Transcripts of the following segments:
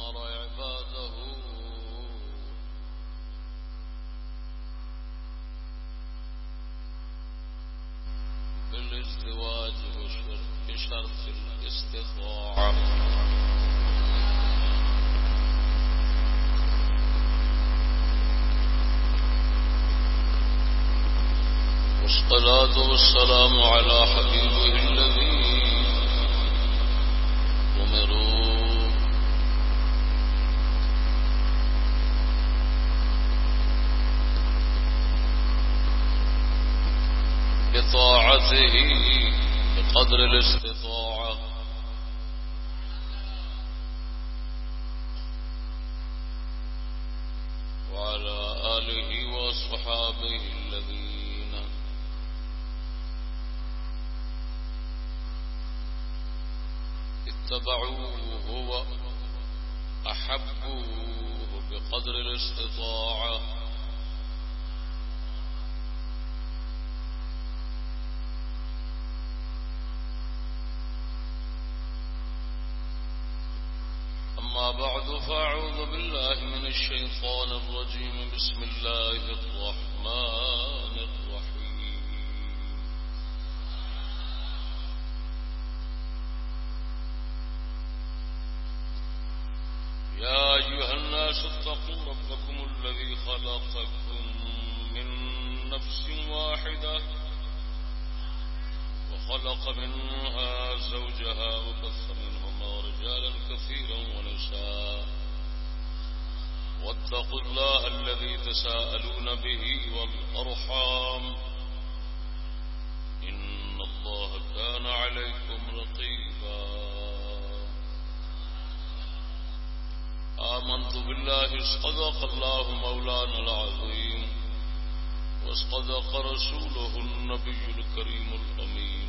أمر عباده. بالازدواج بشرط الاستطاعة والصلاة والسلام على حبيبه الاستطاعة وصدق الله مولانا العظيم. وصدق رسوله النبي الكريم الأمين.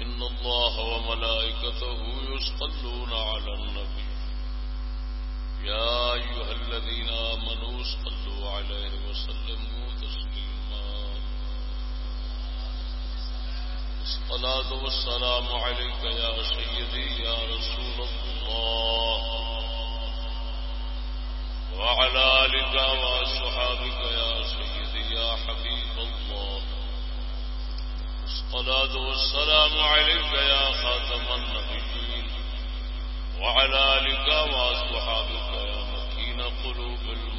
إن الله وملائكته يصلون على النبي. يا أيها الذين آمنوا صلوا عليه وسلموا تسليما. الصلاة والسلام عليك يا سيدي يا رسول الله. وعلى آلك وصحابك يا سيدي يا حبيب الله. الصلاة والسلام عليك يا خاتم النبيين. وعلى آلك وصحابك يا مكين قلوب الله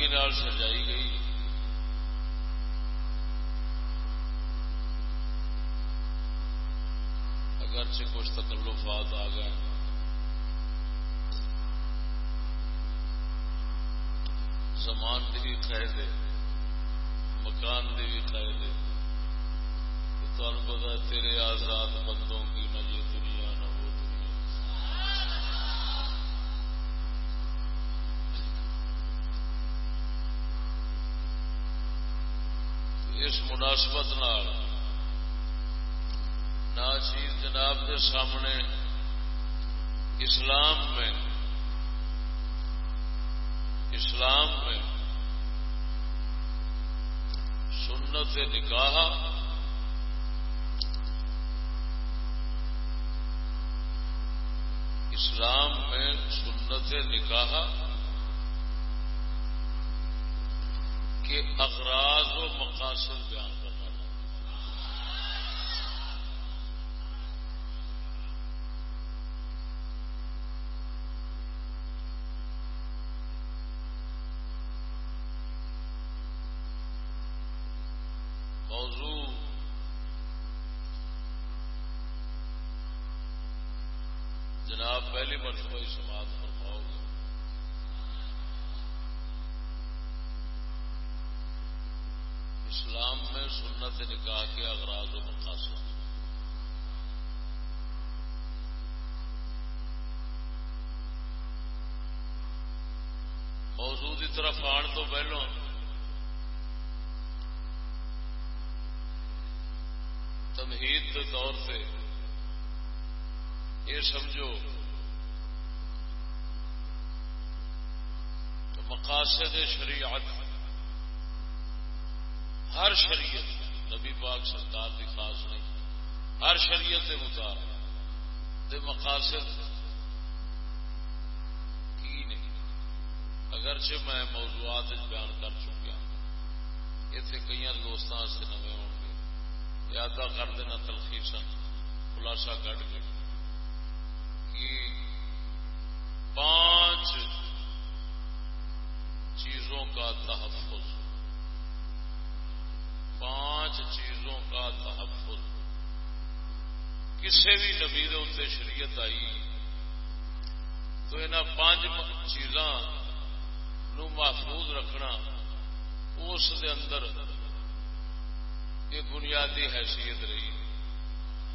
باریکی نال سجائی گئی۔ اس مناسبت چیز جناب کے سامنے اسلام میں اسلام میں سنت نکاح، اسلام میں سنت نکاح کے اغراض و مقاصد بیان کر مرتبہ ہی سماعت فرماؤ گے اسلام میں سنت نکاح کے اغراض و مقاصد موضوع کی طرف آن تو پہلو تمہید کے طور سے یہ سمجھو مقاصد شریعت ہر شریعت نبی پاک سرکار کی خاص نہیں، ہر شریعت کے مطابق مقاصد کی نہیں۔ اگرچہ میں موضوعات بیان کر چکا اتنے کئی دوستوں سے نویں ہو گے یادہ کر دینا تلخی سن خلاصہ کٹ کے۔ کہ پانچ چیزوں کا تحفظ۔ پانچ چیزوں کا تحفظ۔ کسی بھی نبی اتنے شریعت آئی تو ان پانچ چیزاں محفوظ رکھنا اس دے اندر یہ بنیادی حیثیت رہی۔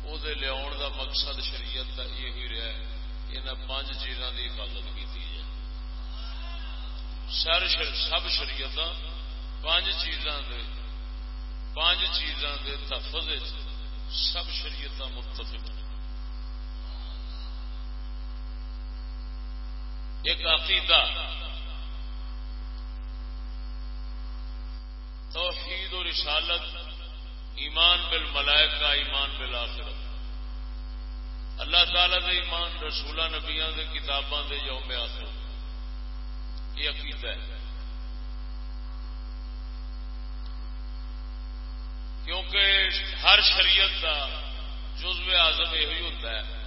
وہ لیا دا مقصد شریعت کا یہ رہا ان پانچ چیزوں کی حفاظت کی سر سب شریعت پانچ چیزاں دے پانچ چیزاں دے تفظ سب شریعت متفق ایک عقیدہ توحید و رسالت ایمان بل کا ایمان بل اللہ تعالی دے ایمان رسولہ نبیاں دے کتاباں دے یوم آخر۔ یہ عقیدہ ہے۔ کیونکہ ہر شریعت کا جزو آزم یہ ہوتا ہے۔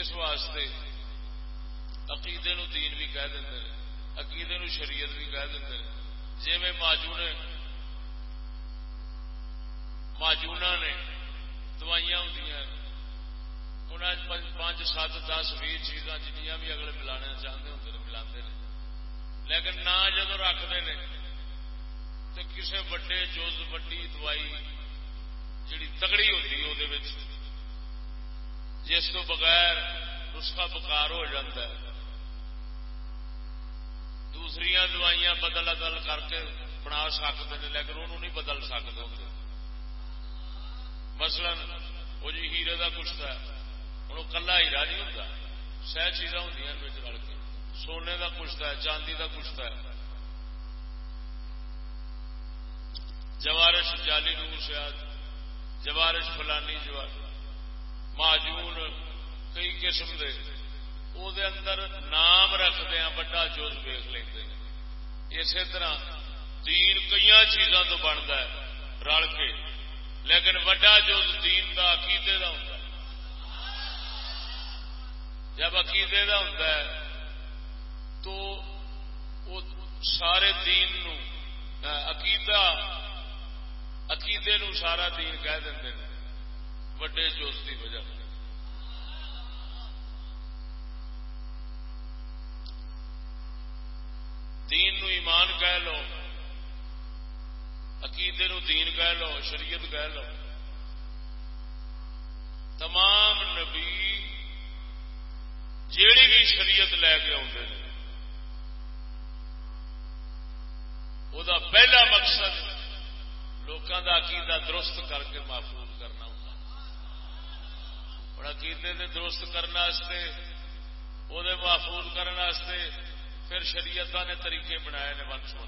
اس واسطے عقیدے نو دین بھی کہہ دیں عقیدے نو شریعت بھی کہہ دیں جی میں ماجونے ماجونا نے دوائیاں ہوں پانچ سات دس بھی چیزاں جنیاں بھی اگلے ملانے چاہتے ہوں ملا لیکن نہ جدو رکھتے ہیں تو کسی وڈے جز وڈی دوائی جڑی تگڑی ہوتی وہ جس کو بغیر نسخہ بکار ہو جاتا ہے دوسری دوائیاں بدل ادل کر کے بنا سکتے ہیں لیکن انہوں نہیں بدل سکتے ہوتے مثلا وہ جی ہیرے کا کشتا ہے ہوں کلا ہیرا نہیں ہوتا سہ چیزاں ہوں رل کے۔ سونے کا کشتا ہے، چاندی کا کشتا ہے۔ جوارش جالی نور سیاد جوارش فلانی جوار۔ معجون کئی قسم دے۔ او دے اندر نام رکھتے ہیں، بڑا جوز ویخ لیں اسی طرح دین کئی چیزوں تو بنتا ہے رل کے۔ لیکن وڈا جوز دین کا عقیدے کا ہوتا ہے۔ جب عقیدے کا ہوتا ہے، تو وہ سارے دین نو عقیدہ، عقیدے نو سارا دین کہہ دیں وڈے جوش کی وجہ دین نو ایمان کہہ لو، عقیدے نو دین کہہ لو، شریعت کہہ لو۔ تمام نبی جیڑی بھی شریعت لے کے آتے ہیں وہ پہلا مقصد لوگوں کا عقیدہ درست کر کے محفوظ کرنا ہوتا اور عقیدے دے درست کرنے وہ محفوظ کرنے پھر شریعت نے طریقے بنائے نے ون سو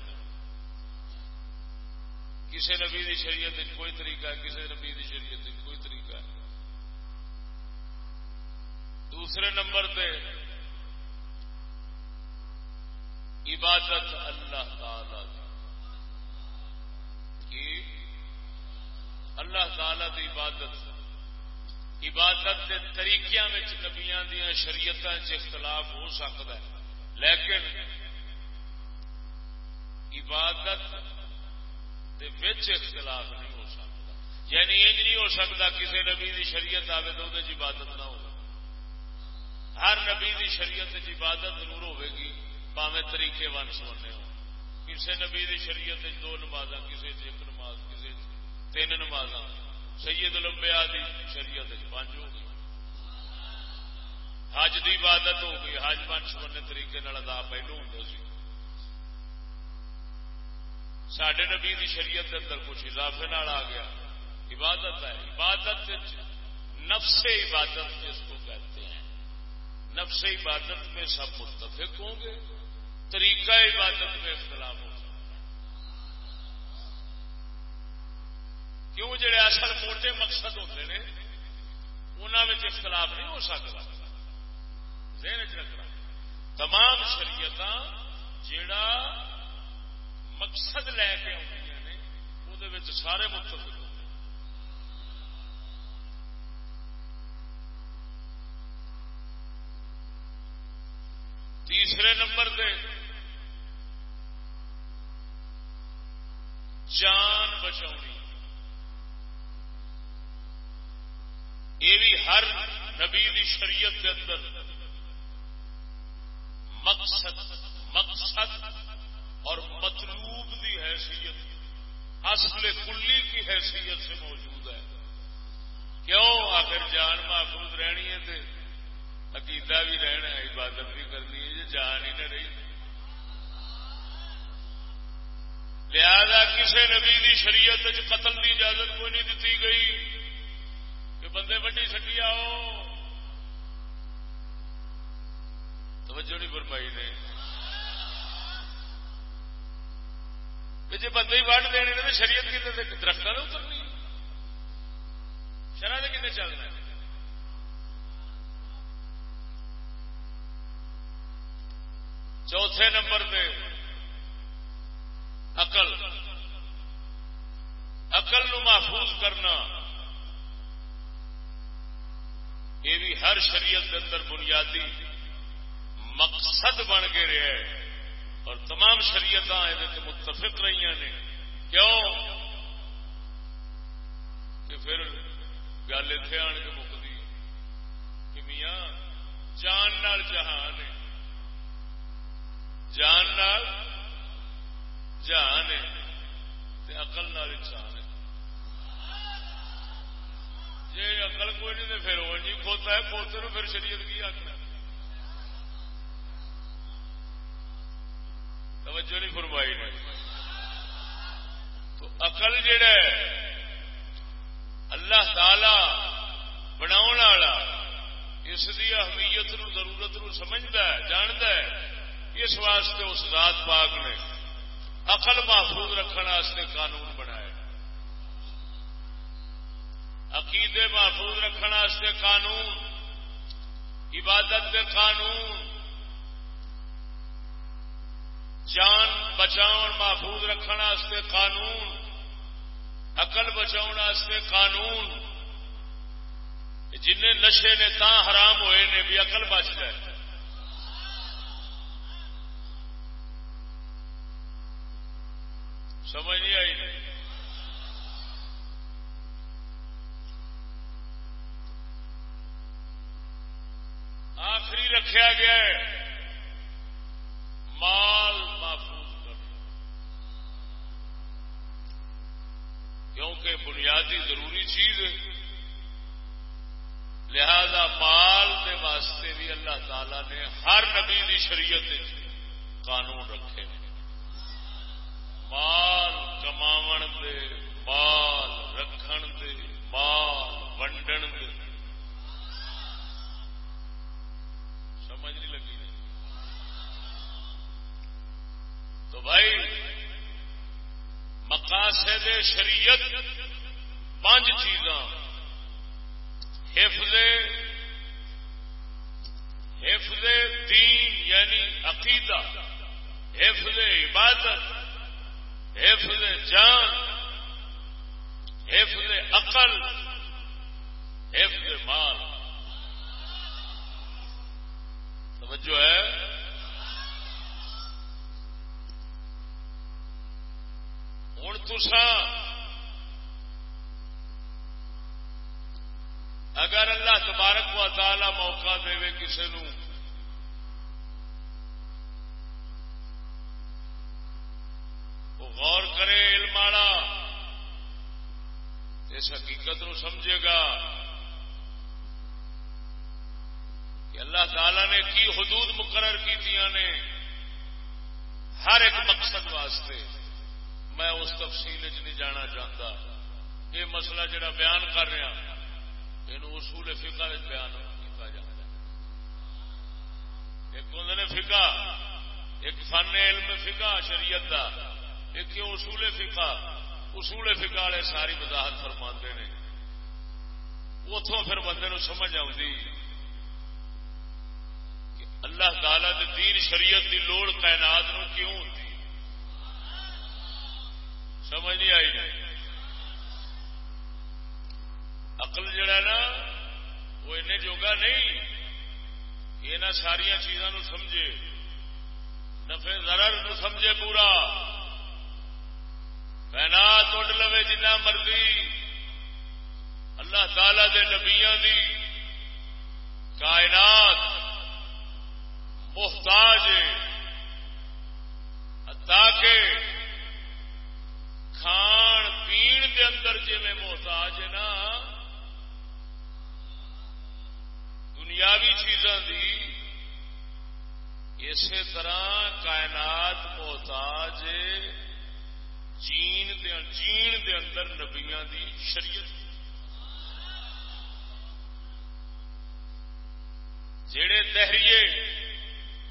کسی نبی دی شریعت کوئی طریقہ ہے کسی نبی دی شریعت کوئی طریقہ ہے۔ دوسرے نمبر پہ عبادت اللہ تعالی کی؟ اللہ تعالی دی عبادت۔ عبادت کے طریقے نبیا دیا شریعت اختلاف ہو سکتا ہے۔ لیکن عبادت اختلاف نہیں ہو سکتا یعنی انج نہیں ہو سکتا کسی نبی دی شریعت آئے تو وہ عبادت نہ ہو ہر نبی دی شریعت عبادت ضرور ہوے گی پاوے طریقے ون سونے ہو کسی نبی دی شریعت دو نماز کسی ایک نماز کسی تین نماز سید لمبیا دی شریعت پانچ ہو گئی۔ حج دی عبادت ہو گئی۔ حج ون سونے طریقے ادا پہلو ہوں سی۔ سڈے نبی دی شریعت اندر کچھ اضافے آ گیا۔ عبادت ہے۔ عبادت نفس عبادت جس کو کہتے نفس عبادت میں سب متفق ہوں گے، طریقہ عبادت میں اختلاف ہو کیوں جڑے اصل موٹے مقصد ہوتے ہیں انہوں اختلاف نہیں ہو سکتا۔ ذہن چ رکھنا۔ تمام شریعت جڑا مقصد لے کے آدی نے وہ سارے متفق تیسرے نمبر دے۔ جان بچاؤنی۔ یہ بھی ہر نبی دی شریعت کے اندر۔ مقصد مقصد اور مطلوب دی حیثیت، اصل کلی کی حیثیت سے موجود ہے۔ کیوں؟ آخر جان محفوظ رہنی ہے عقیدہ بھی رہنا ہے، عبادت بھی کرنی ہے، یہ جان ہی نہ رہی۔ لہذا کسی نبی دی شریعت قتل دی اجازت کوئی نہیں دیتی گئی۔ کہ بندے وڈی سٹی آؤ۔ توجہ نہیں فرمائی نے۔ جی بندے ہی وڈ دینے تو شریعت کتنے درخت اترنی۔ شرح نے کتنے چلنا ہے۔ چوتھے نمبر پہ اقل اقل نو محفوظ کرنا۔ یہ بھی ہر شریعت کے اندر بنیادی مقصد بن کے رہا ہے۔ اور تمام شریعت یہ متفق رہی نے۔ کیوں؟ کہ پھر گل اتنے آن کے مکتی کہ میاں، جان نال جہان ہے۔ جان نال جہان ہے اقل نال انسان ہے۔ جی اقل کوئی نہیں تو پھر وہ نہیں کھوتا ہے، کھوتے نو پھر شریعت کی آخر توجہ نہیں فرمائی۔ نے تو اقل جڑا اللہ تعالی بنا اس کی اہمیت نو ضرورت نو سمجھتا ہے جانتا ہے۔ اس واسطے اس ذات پاک نے عقل محفوظ رکھنے قانون بنایا۔ عقیدے محفوظ رکھنے قانون، عبادت کے قانون، جان بچاؤ محفوظ رکھنے قانون اقل بچاؤ قانون۔ جن نشے نے تا حرام ہوئے نے بھی اقل بچ جائے۔ سمجھ نہیں آئی آخری رکھا گیا ہے۔ مال محفوظ کرنا کیونکہ بنیادی ضروری چیز لہذا مال دے واسطے بھی اللہ تعالی نے ہر نبی دی شریعت قانون رکھے۔ مال کماون دے مال رکھن دے مال ونڈن دے سمجھ نہیں لگی تو بھائی مقاصد شریعت، پانچ چیزاں۔ حفظ حفظ دین یعنی عقیدہ، حفظ عبادت، حفظ جان، حفظ عقل، حفظ مال۔ توجہ ہے؟ ہوں تسا اگر اللہ تبارک و تعالی موقع دے کسی نو غور کرے علم والا، اس حقیقت نو سمجھے گا کہ اللہ تعالی نے کی حدود مقرر کی نے، ہر ایک مقصد واسطے۔ میں اس تفصیل چ نہیں جانا چاہتا۔ یہ مسئلہ جڑا بیان کر رہا یہ اصول فقہ بیان کیا جاتا ایک ہوں نے فقہ، ایک فن علم فقہ شریعت کا ایک اصول فقہ۔ اصول فقہ والے ساری وضاحت فرما نے۔ اتوں پھر بندے نو سمجھ آتی کہ اللہ تعالی دین شریعت دی لوڑ کائنات نو کیوں ہوتی سمجھ نہیں آئی۔ نہیں اقل جڑا نا، وہ ان جوگا نہیں۔ یہ ساریا چیزوں سمجھے نفے نو سمجھے پورا۔ پینا اڈ لو جنہ مرضی۔ اللہ تعالی دے نبیاں دی۔ کائنات محتاج تاکہ کھان پین دے اندر جی میں محتاج ہے نا، دنیاوی چیزاں دی اسی طرح کائنات محتاج جین دے جین دے اندر نبیاں دی شریعت۔ جڑے دہریے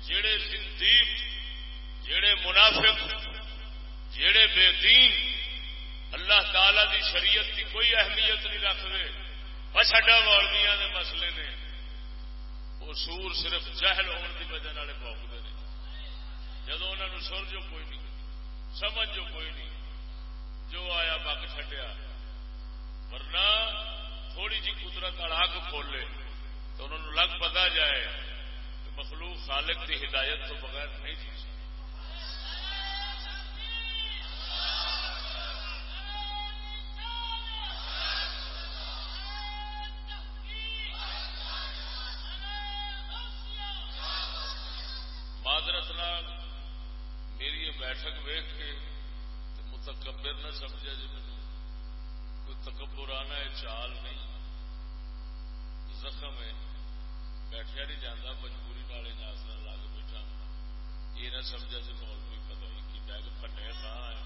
جڑے زندیق جڑے منافق جڑے بے دین اللہ تعالی دی شریعت کی کوئی اہمیت نہیں رکھتے۔ پچھڈا مولویا کے مسئلے نے۔ وہ سور صرف جہل ہونے کی وجہ پوکتے ہیں۔ جدو انہوں سر جو کوئی نہیں۔ سمجھ جو کوئی نہیں۔ جو آیا بگ چڈیا ورنہ تھوڑی جی قدرت اڑاگ کھولے تو انہوں لگ پتا جائے کہ مخلوق خالق کی ہدایت تو بغیر نہیں جی سکتی میری یہ بیٹھک ویخ کے متکبر نہ سمجھا جی مجھے کوئی تکبرانہ ہے چال نہیں زخم ہے بیٹھا نہیں جانا مجبوری والے ناسنا لگ بیٹھا یہ نہ سمجھا جی مول بھی پتا نہیں کی بیگ پھٹے کہاں ہے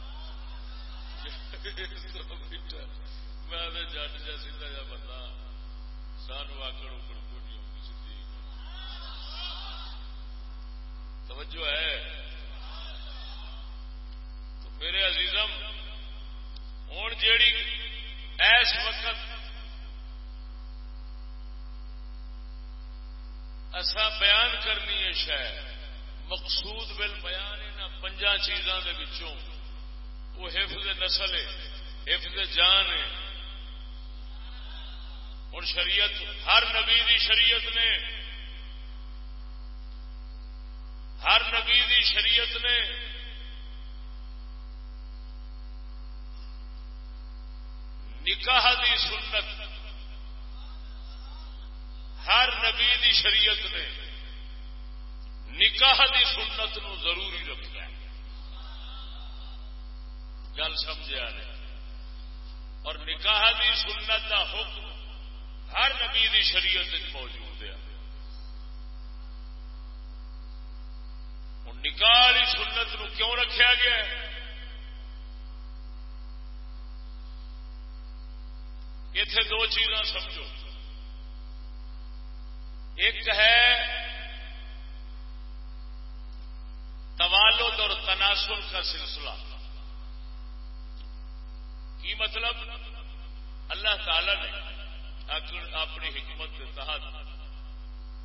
میں جٹ جا سیدھا جا بندہ سان آکڑ اکڑ کو سیدھی توجہ ہے میرے عزیزم ہوں جیڑی ایس وقت اصا بیان کرنی ہے۔ مقصود بل بیان ان پنجا چیزوں کے وہ حفظ نسل ہے، حفظ جان ہے۔ ہوں شریعت، ہر نبی دی شریعت نے، ہر نبی دی شریعت نے۔ نکاح دی سنت، ہر نبی دی شریعت نے۔ نکاح دی سنت نو ضروری رکھا گل سمجھا نے اور نکاح دی سنت دا حکم ہر نبی دی شریعت موجود ہے۔ ہوں نکاح سنت نو کیوں رکھا گیا ہے؟ اتے دو چیزاں سمجھو۔ ایک ہے توالد اور تناسل کا سلسلہ۔ کی مطلب؟ اللہ تعالی نے اپنی حکمت کے تحت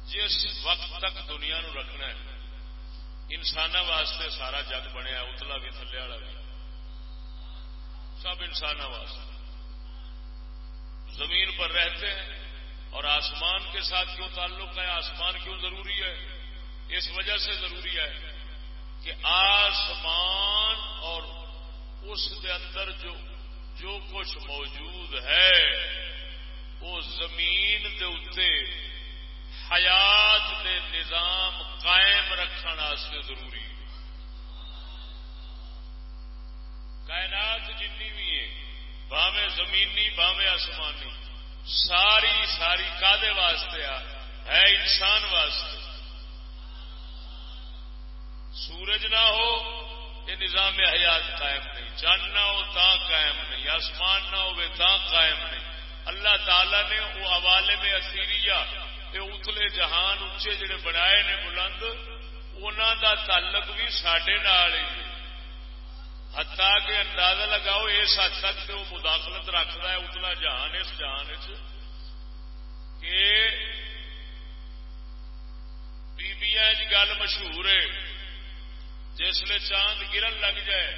جس وقت تک دنیا نو رکھنا ہے انسان واسطے سارا جگ بنیا، اتلا بھی، تھلے والا بھی۔ سب انسان واسطے۔ زمین پر رہتے ہیں اور آسمان کے ساتھ کیوں تعلق ہے؟ آسمان کیوں ضروری ہے؟ اس وجہ سے ضروری ہے کہ آسمان اور اس کے اندر جو جو کچھ موجود ہے، وہ زمین دے اتے حیات دے نظام قائم رکھنے ضروری کائنات جنی بھی ہے باوے زمینی باوے آسمانی، ساری ساری کادے واسطے ہے انسان واسطے۔ سورج نہ ہو، یہ نظام حیات قائم نہیں۔ چند نہ ہو تا قائم نہیں، آسمان نہ ہو تا قائم نہیں۔ اللہ تعالی نے وہ حوالے میں اثیری اتلے جہان اچے جڑے بنائے نے بلند انہوں دا تعلق بھی سڈے ہتا کے اندازہ لگاؤ، اس حد تک تو مداخلت رکھتا ہے اتنا جہان، اس جہان کہ بیبیاں گل مشہور ہے۔ جسے چاند گرن لگ جائے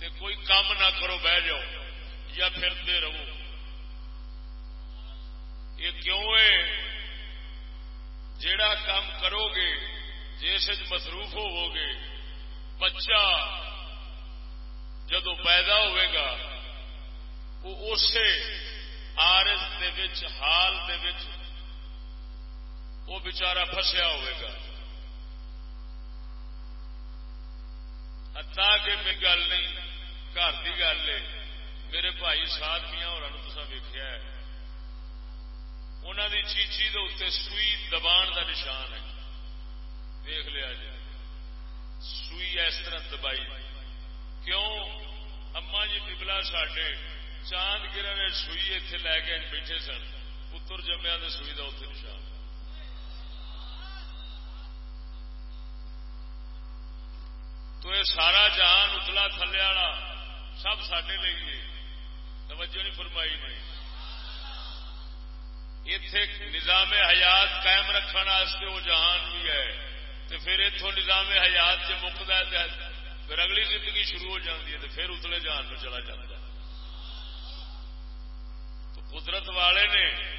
تو کوئی کام نہ کرو، بہ جاؤ یا پھرتے رہو۔ یہ کیوں ہے؟ جیڑا کام کرو گے جس مصروف ہوو گے، بچہ جدو پیدا ہوئے گا وہ اسی آرس دے حال دے وہ بچارا فسیا ہوئے گا۔ ہتا کہ میری گل نہیں، گھر کی گل ہے۔ میرے بھائی ساتھ میاں اور ویخیا ہے انہوں کی چیچی کے اتنے سوئی دبان کا نشان ہے۔ دیکھ لیا جی۔ سوئی اس طرح دبائی۔ کیوں؟ اما جی ببلا ساڈے چاند گرن سوئی اتنے لے کے بیٹھے سن۔ پتر جمیا سوئی کا اتنے نشان۔ سارا جہان اتلا تھلے والا سب سڈے لیے توجہ نہیں فرمائی نہیں اتے نظام حیات قائم رکھنے وہ جہان بھی ہے۔ تو پھر اتوں نظام حیات سے مکتا ہے پھر اگلی زندگی شروع ہو جاتی ہے تو پھر اتلے جہان میں چلا جاتا ہے۔ تو قدرت والے نے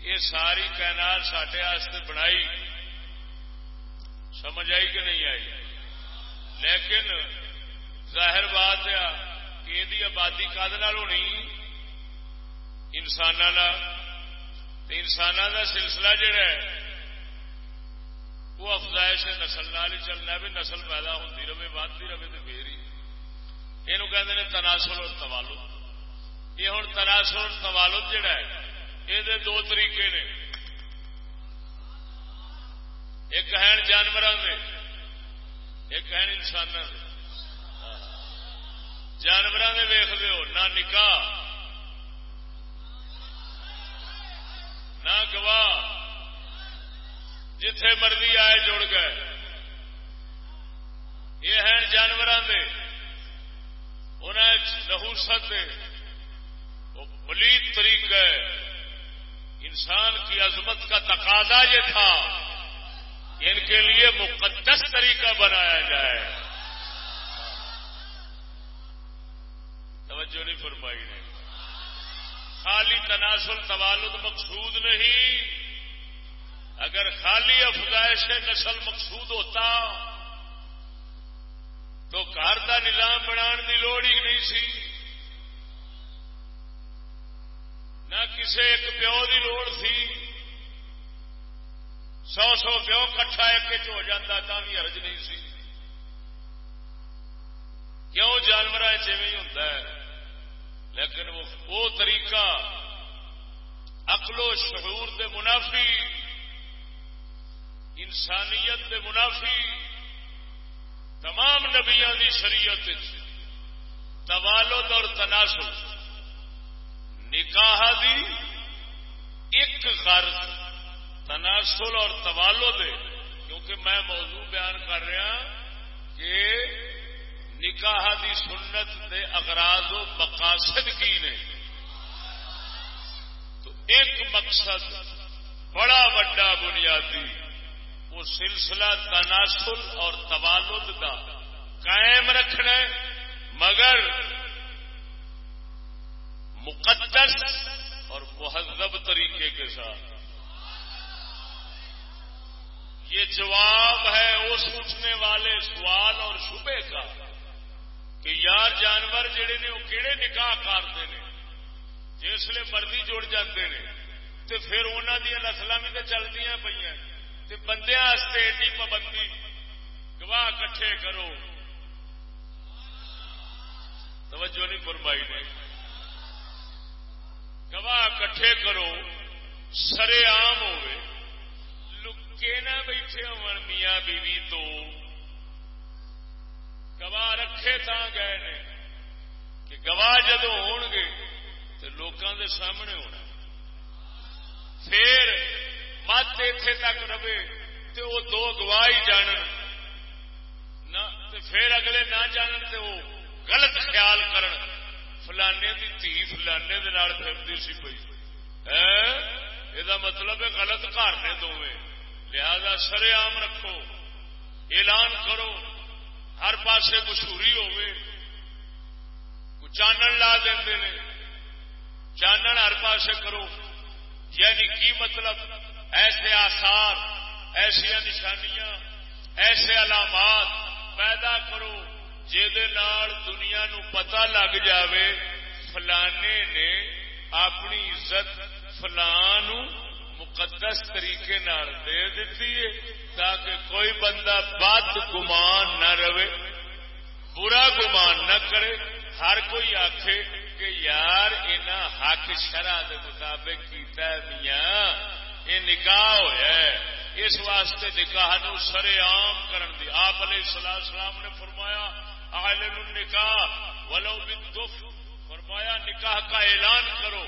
یہ ساری کائنات سڈے بنائی۔ سمجھ آئی کہ نہیں آئی؟ لیکن ظاہر بات ہے کہ یہ آبادی کد ہونی؟ انسان انسان کا سلسلہ جڑا ہے، وہ افزائش نسل نال ہی چلنا بھی نسل پیدا ہوتی رہے بنتی رہے تو پھر ہی۔ یہ کہ تناسل اور توالو یہ ہوں تناسل اور توالد جڑا ہے، یہ دو طریقے نے۔ ایک ہے جانوروں میں ایک ہے۔ انسان جانوروں نے ویخ نہ نکاح، نہ گواہ۔ جتھے مرضی آئے جڑ گئے۔ یہ ہیں جانوروں کے انہیں نہوست پلیت طریقہ انسان کی عظمت کا تقاضا یہ تھا۔ ان کے لیے مقدس طریقہ بنایا جائے۔ توجہ نہیں فرمائی نے۔ خالی تناسل توالد مقصود نہیں۔ اگر خالی افزائش نسل مقصود ہوتا، تو گھر کا نظام بنا کی لوڑ ہی نہیں سی۔ نہ کسی ایک پیو کی لوڑ سی۔ سو سو پیو کٹھا ایک ہو جاتا، تا بھی ارج نہیں سی۔ کیوں؟ جانور ہوتا ہے۔ لیکن وہ طریقہ عقل و شعور دے منافی، انسانیت دے منافی، تمام نبیا کی شریعت توالد اور تناسل نکاح دی ایک غرض۔ تناسل اور توالد کیونکہ میں موضوع بیان کر رہا کہ نکاح دی سنت دے اغراض و مقاصد کی نے۔ تو ایک مقصد بڑا وڈا بنیادی، وہ سلسلہ تناسل اور توالد کا قائم رکھنا مگر مقدس اور مہذب طریقے کے ساتھ۔ یہ جواب ہے اس اٹھنے والے سوال اور شبے کا کہ یار جانور جڑے نے وہ کہڑے نکاح کرتے ہیں جسے مرضی جڑ جاتے ہیں تو پھر انہوں دیا نسل بھی تو چلتی پہ بندیا ایڈی پابندی۔ گواہ کٹھے کرو۔ توجہ نہیں فرمائی نے۔ گواہ کٹھے کرو۔ سرے آم ہوئے۔ لکے نہ بیٹھے ہو میاں بیوی تو۔ گواہ رکھے تا گئے نے کہ گواہ جدو ہو گے تو لوگوں کے سامنے ہونا۔ پھر مت اتے تک رہے تو وہ دو گواہ ہی جان پھر اگلے نہ جانن تو وہ غلط خیال کرن۔ فلانے کی دھی فلانے دے نال پھرتی سی پی یہ ہاں؟ مطلب ہے غلط گھر نے دونوں۔ لہذا سر عام رکھو، اعلان کرو، ہر پاسے مشہوری ہوے چانن لا دے چانن ہر پاسے کرو۔ یعنی کی مطلب؟ ایسے آسار ایسیا نشانیاں، ایسے علامات پیدا کرو دنیا نو پتا لگ جاوے، فلانے نے اپنی عزت فلان مقدس طریقے دے دیتی ہے تاکہ کوئی بندہ بد گمان نہ رہے، برا گمان نہ کرے۔ ہر کوئی آخ کہ یار حق شرح کے مطابق کیتا ہے میاں، یہ نکاح ہوا اس واسطے نکاح نو سر عام کرن دی۔ آپ علیہ السلام نے فرمایا عالم النکاح ولو بالدف۔ فرمایا، نکاح کا اعلان کرو۔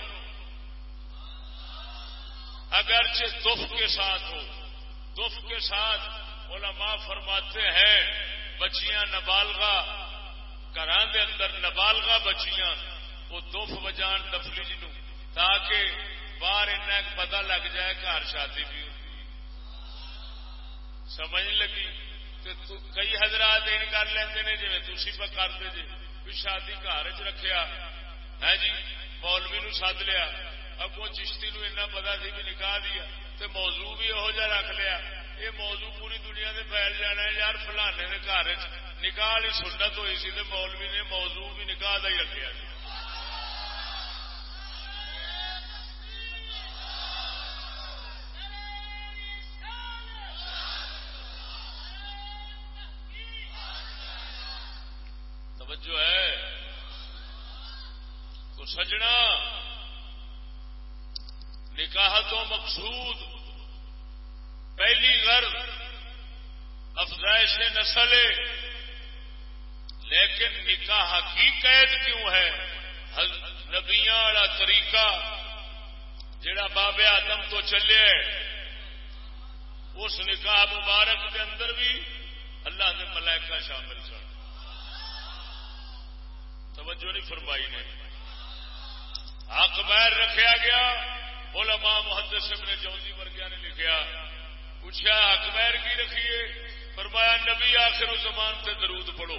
اگرچہ دف کے ساتھ ہو، دف کے ساتھ علماء فرماتے ہیں، بچیاں نبالغا گھران دے اندر نبالغا بچیاں، وہ دف بجان دفلی جی تاکہ باہر ان پتا لگ جائے گھر شادی بھی ہوتی سمجھ لگی؟ کئی حضرات ان کر لیں جی تھی پہ کرتے جی بھی شادی گھر چ رکھا ہے ہاں جی مولوی نو سد لیا۔ اگو چشتی نو ایسا پتا سی بھی نکاح دیا تو موضوع بھی یہو جہ رکھ لیا۔ یہ موضوع پوری دنیا سے پھیل جانا ہے یار، فلانے کے گھر نکاح والی سنت ہوئی سی مولوی نے موضوع بھی نکاح کا ہی رکھا سی۔ کی قید کیوں ہے؟ نبیاں والا طریقہ جڑا باب آدم تو چلے اس نکاح مبارک کے اندر بھی اللہ کے ملائکہ شامل سن۔ توجہ نہیں فرمائی نے۔ حق میر رکھا گیا، علماء محدث ابن جوزی ورگیا نے لکھیا۔ پوچھا، حق میر کی رکھیے؟ فرمایا، نبی آخر زمان سے درود پڑھو۔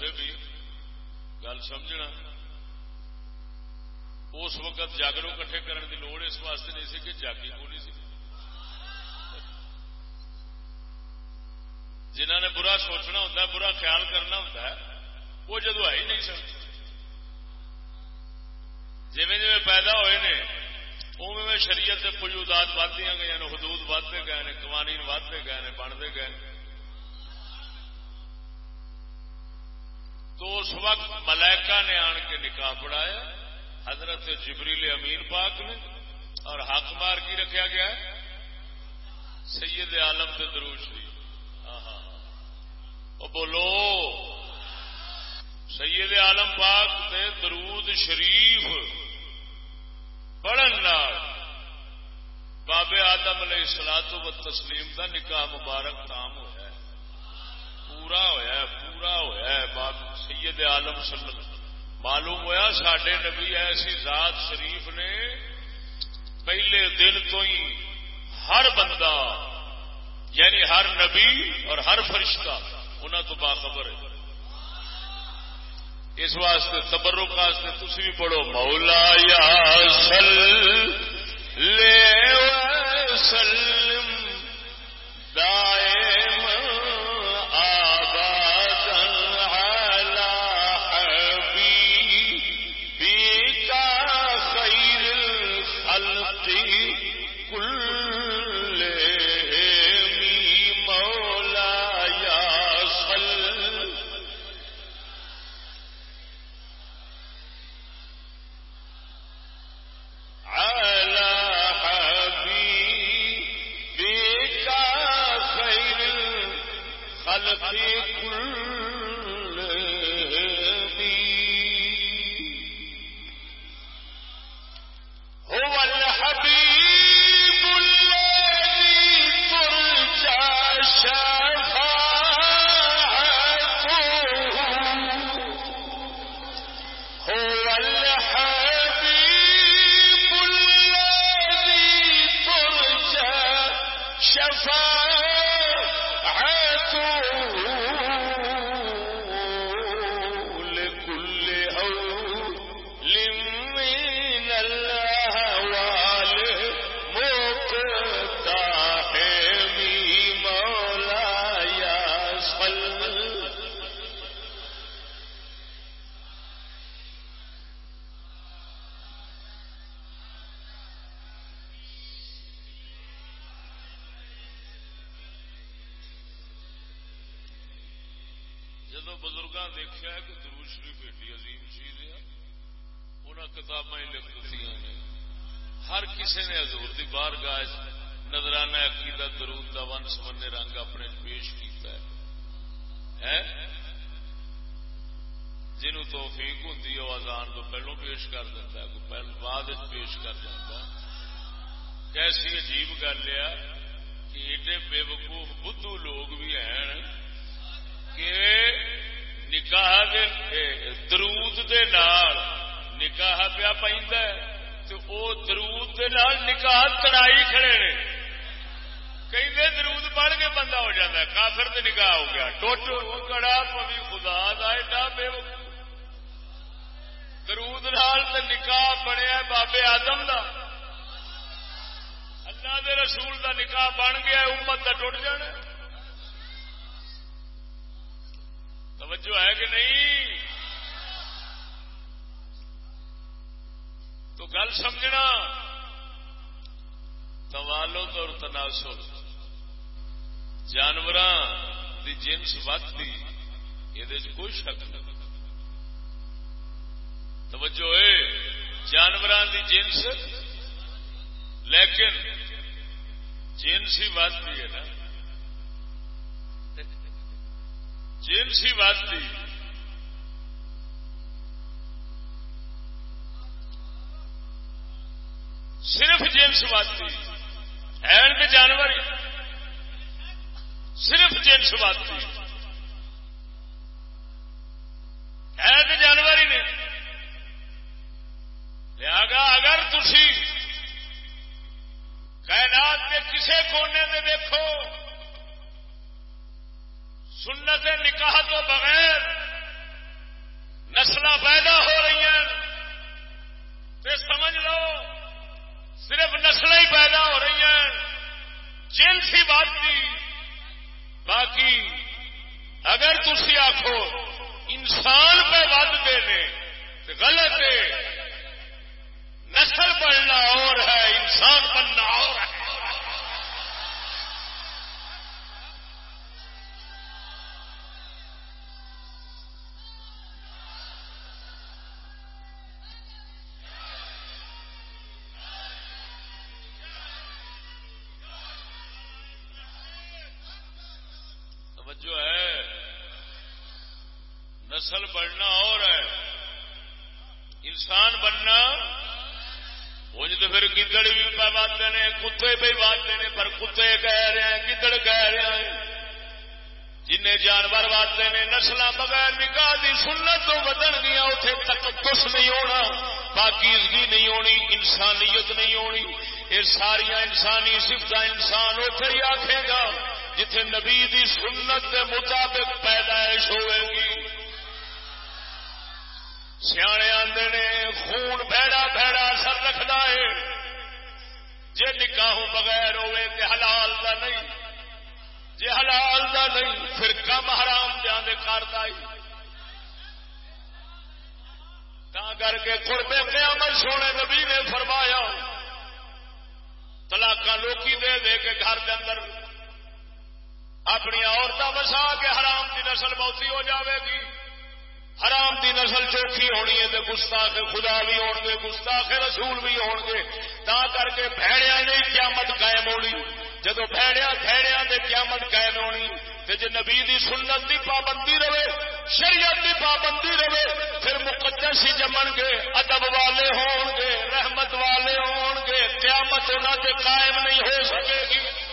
ویسے بھی گل سمجھنا۔ اس وقت جگ نو کٹھے کرنے کی لوڑ اس واسطے نہیں سی کہ جاگی پوری سی۔ جنہ نے برا سوچنا ہوتا ہے برا خیال کرنا ہوتا ہے، وہ جدو آئی نہیں سن۔ جی جی پیدا ہوئے نے اوے شریعت کے فجودات ودی گئی حدود ودتے گئے ہیں قوانین ودتے گئے بنتے گئے تو اس وقت ملائکہ نے آن کے نکاح پڑھایا، حضرت جبریل امین پاک نے، اور حق مار کی رکھا گیا ہے۔ سید عالم سے دروش ہوئی۔ بولو، سید عالم پاک دے درود شریف پڑھن بابے آدم علیہ سلاد و تسلیم کا نکاح مبارک کام ہوا پورا ہوا پورا ہوا باب سید عالم صلی معلوم ہوا سڈے نبی ایسی ذات شریف نے پہلے دن تو ہی ہر بندہ یعنی ہر نبی اور ہر فرشتہ انہوں تو باخبر ہے۔ اس واسطے تبرک واسطے تھی بھی پڑھو، مولا یا سل لے سلم دائم تڑائی کھڑے نے۔ کئی درود پڑھ کے بندہ ہو جاتا ہے، کافر تو نکاح ہو گیا۔ ٹوٹ کڑا پوی خدا دا ایڈا بے درود نال نکاح بنیا بابے آدم دا۔ اللہ دے رسول دا نکاح بن گیا امت دا ٹوٹ جانا توجہ ہے کہ نہیں؟ تو گل سمجھنا۔ توالد اور تناسب۔ جانور جنس جنس وقتی یہ کوئی شک نہیں۔ توجہ جانور دی جنس۔ لیکن جنس ہی وادی ہے نا۔ جنس ہی وادی صرف جنس وادی این جانور صرف جنس واتی ہے تو جانور ہی نہیں لہذا اگر تھی کائنات کے کسی کونے میں دیکھو، سنت نکاح تو بغیر نسل پیدا ہو رہی ہیں، تو سمجھ لو صرف نسل ہی پیدا ہو رہی ہیں۔ جنسی بات کی۔ باقی اگر تھی آخو انسان پہ ود دے غلط ہے۔ نسل بڑھنا اور ہے، انسان بننا اور ہے۔ نسل بڑھنا اور ہے۔ انسان بننا۔ وہ تو پھر گدڑ بھی پہ واتے ہیں کتے پہ واتے ہیں پر کتے کہہ رہے ہیں، گدڑ کہہ رہے ہیں۔ جن جانور واتے ہیں نسل بغیر نکاح دی سنت تو بدن گیا اتنے تک کچھ نہیں ہونا۔ پاکیزگی نہیں ہونی، انسانیت نہیں ہونی۔ یہ ساریا انسانی سفت انسان اتنے ہی آخے گا، جتھے نبی دی سنت کے مطابق پیدائش ہوئے گی۔ سیانے آدھے نے خون بھڑا بھڑا اثر رکھتا ہے۔ جی نکاح بغیر ہوئے تے حلال دا نہیں جی حلال دا نہیں، پھر کم حرام دیا کرتا کر کے قربے قیامت سونے نبی نے فرمایا تلاکا لوکی دے دے کے گھر کے اندر اپنی عورتیں بسا کے حرام کی نسل بہتی ہو جاوے گی۔ حرام دی نسل چوکھی ہونی ہے گستاخ خدا بھی ہون گے، گستاخ رسول بھی ہون گے۔ تا کر کے بھڑیا نہیں، قیامت قائم ہونی۔ جدو بھڑیا بھڑیا دے قیامت قائم ہونی جی نبی دی سنت دی پابندی رہے، شریعت دی پابندی رہے، پھر مقدس ہی جمن گے، ادب والے ہون گے، رحمت والے ہون گے، قیامت انہوں سے قائم نہیں ہو سکے گی۔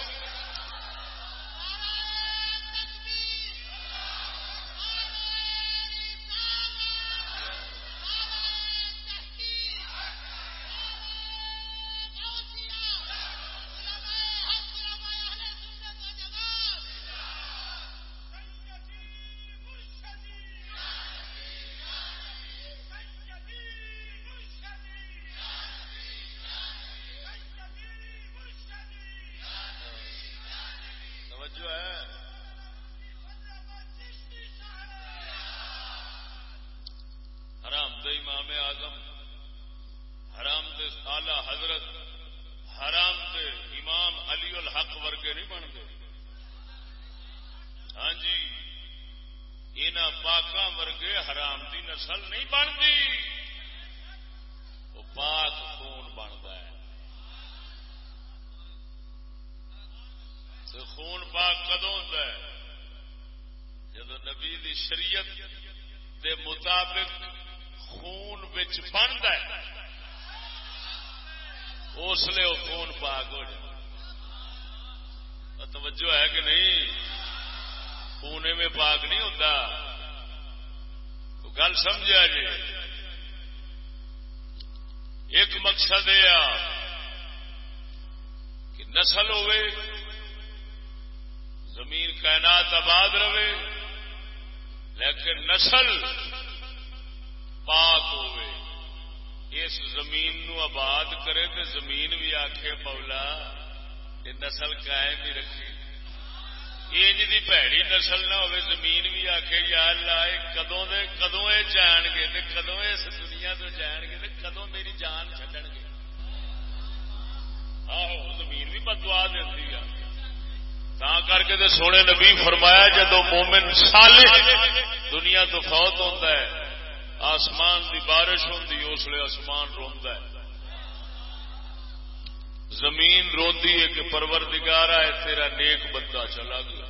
پاک نہیں ہوتا۔ گل سمجھا جی؟ ایک مقصد یہ کہ نسل ہوئے، زمین کائنات آباد رہے، لیکن نسل پاک ہوئے۔ اس زمین نو آباد کرے تو زمین بھی آخے مولا یہ نسل قائم ہی رکھے۔ انج دی پیڑی نسل نہ ہوئے زمین بھی آخے یار لائے کدوں دے کدوں یہ جان گے تے کدوں اس دنیا تو جان گے تے کدوں میری جان چڈن گے آہو زمین بھی بدوا دینی آ تا کر کے تے سونے نبی فرمایا جدو مومن صالح دنیا تو فوت ہوتا ہے آسمان دی بارش ہوتی اس لیے آسمان روندا ہے زمین روندی ہے کہ پرور دگارا ہے تیرا نیک بندہ چلا گیا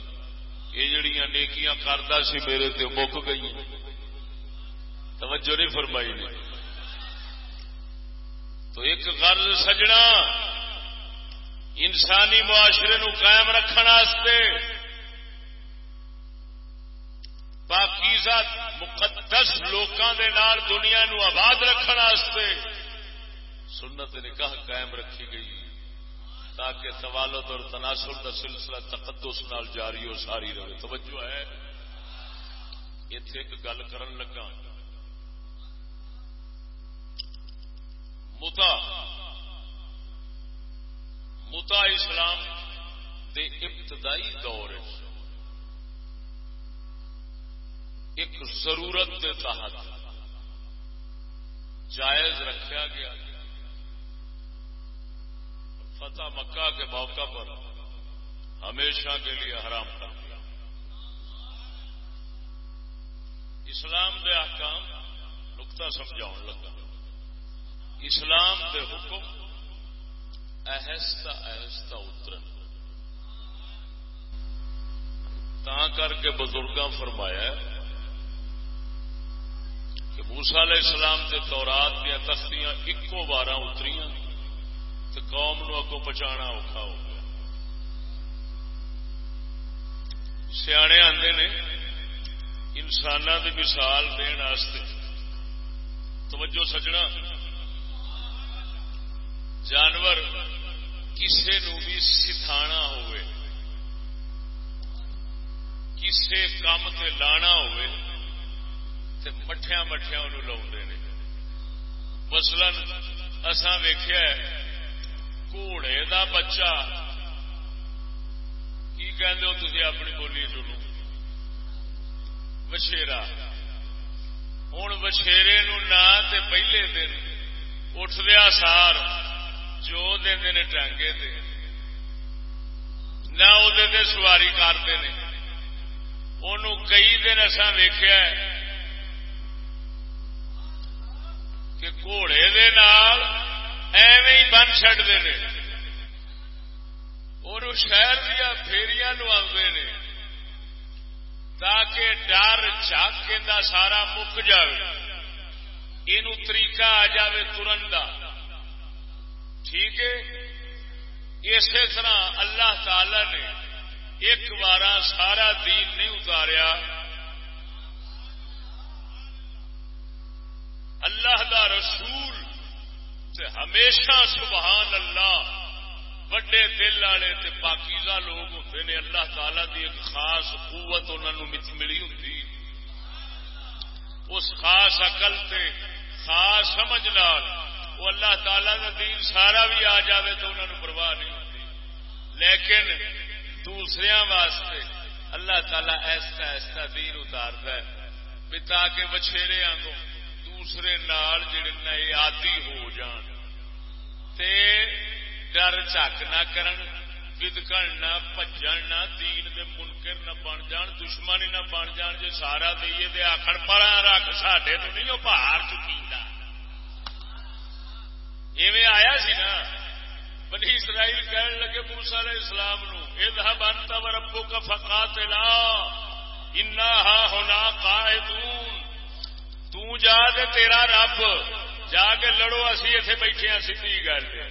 یہ جڑیاں نیکیاں کرتا سی میرے تے مک گئی توجہ نہیں فرمائی نے تو ایک غرض سجنا انسانی معاشرے نو قائم رکھنے پاکیزہ مقدس لوکاں دے نال دنیا نو آباد رکھنے سنت نکاح قائم رکھی گئی تاکہ سوالت اور تناسل کا سلسلہ تقدس نال جاری ہو، ساری رہے۔ توجہ ہے۔ اتے ایک گل کرن لگا۔ متا متا اسلام دے ابتدائی دور ایک ضرورت کے تحت جائز رکھا گیا۔ فتح مکہ کے موقع پر ہمیشہ کے لیے حرام کر دیا اسلام دے احکام نقطہ سمجھاؤ لگا۔ اسلام دے حکم اہستہ اہستہ اتر تا کر کے بزرگاں فرمایا کہ موسا علیہ السلام کے تورات دیا تختیاں ایکو بارہ اتری تو قوم نو اگوں بچانا اوکھا ہو گیا۔ سیانے آتے نے انسان کی مثال دن توجہ سجنا۔ جانور کسی نو بھی سکھانا ہوئے۔ کسے کام سے لانا ہوئے تے مٹھیا مٹھیا انہوں لا مسلم اسان ویخیا گھوڑے دا بچہ کی کہہ ہو تھی اپنی بولی چلو وشیرا ہوں وشیرے نہ پہلے دن اٹھدیا سار جو دے ٹانگے دے نہ وہ سواری کرتے ہیں ان کئی دن اصا ویخیا کہ گھوڑے دے نال ایویں بن چڑھتے ہیں اور شہر دیا فیریاں آتے ہیں تاکہ ڈر چک کا سارا مک جائے یہ طریقہ آ جائے ترن کا ٹھیک ہے؟ اسی طرح اللہ تعالی نے ایک بار سارا دین نہیں اتاریا۔ اللہ دا رسول ہمیشہ سبحان اللہ، وڈے دل والے پاکیزہ لوگ ہوتے ہیں اللہ تعالی دی ایک خاص قوت انہوں ملی ہوں اس خاص اقل سے خاص سمجھ نال وہ اللہ تعالی کا دین سارا بھی آ جائے تو انہوں نے پرواہ نہیں ہوتی لیکن دوسرے واسطے اللہ تعالیٰ ایسا ایسا دین اتارتا ہے۔ بھی تاکہ وچھیرے آگوں دوسرے نال جڑے نئے آدی ہو جان تے ڈر چک نہ کرن، بدکن نہ پجن، نہ دین دے منکر نہ بن جان دشمن نہ بن جان، جے سارا دئیے دے آخر پڑا رکھ ساڈے تو نہیں وہ باہر چکی ایویں آیا سی نا، بنی اسرائیل کہنے لگے موسا علیہ السلام نو اے بنتا و ربو کا فقات لا انا ہونا قائدون۔ تو جا دے تیرا رب، جا کے لڑو، اسی اتنے بیٹھے ہیں سی گل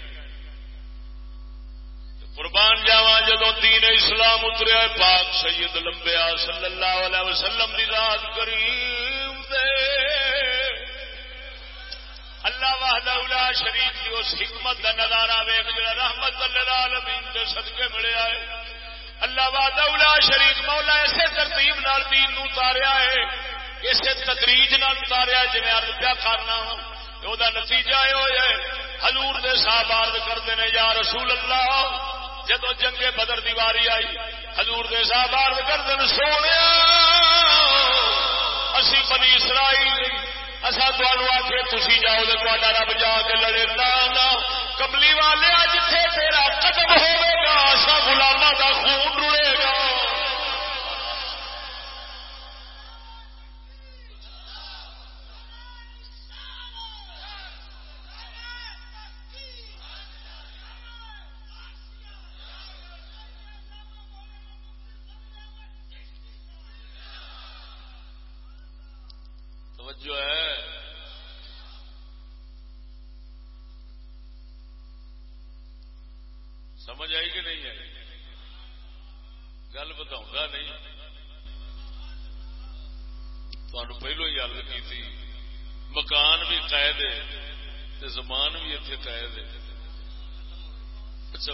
قربان جاوا جدو دین اسلام اتریا پاک سید لمبیا صلی اللہ علیہ وسلم دی رات کریم دے۔ اللہ واہد اولا شریف کی اس حکمت کا نظارہ ویگ جا رحمت العالمین دے صدقے ملے آئے۔ اللہ واہد اولا شریف مولا ایسے ترتیب نال دین نو تاریا ہے۔ اسے تدریج نال تاریا جی میں ارد پیا کرنا ہاں، وہ نتیجہ یہ ہوا حضور دے صاحب عرض کرتے ہیں، یا رسول اللہ، جدو جنگے بدر دیواری آئی، حضور دے صاحب عرض کر دن سونے، اسی بنی اسرائیل اصا تمہوں آ کے تھی جاؤ تو رب جا کے لڑے نہ کملی والے جتھے تیرا قدم ہوگا اصا گلاما کا خون رڑے گا۔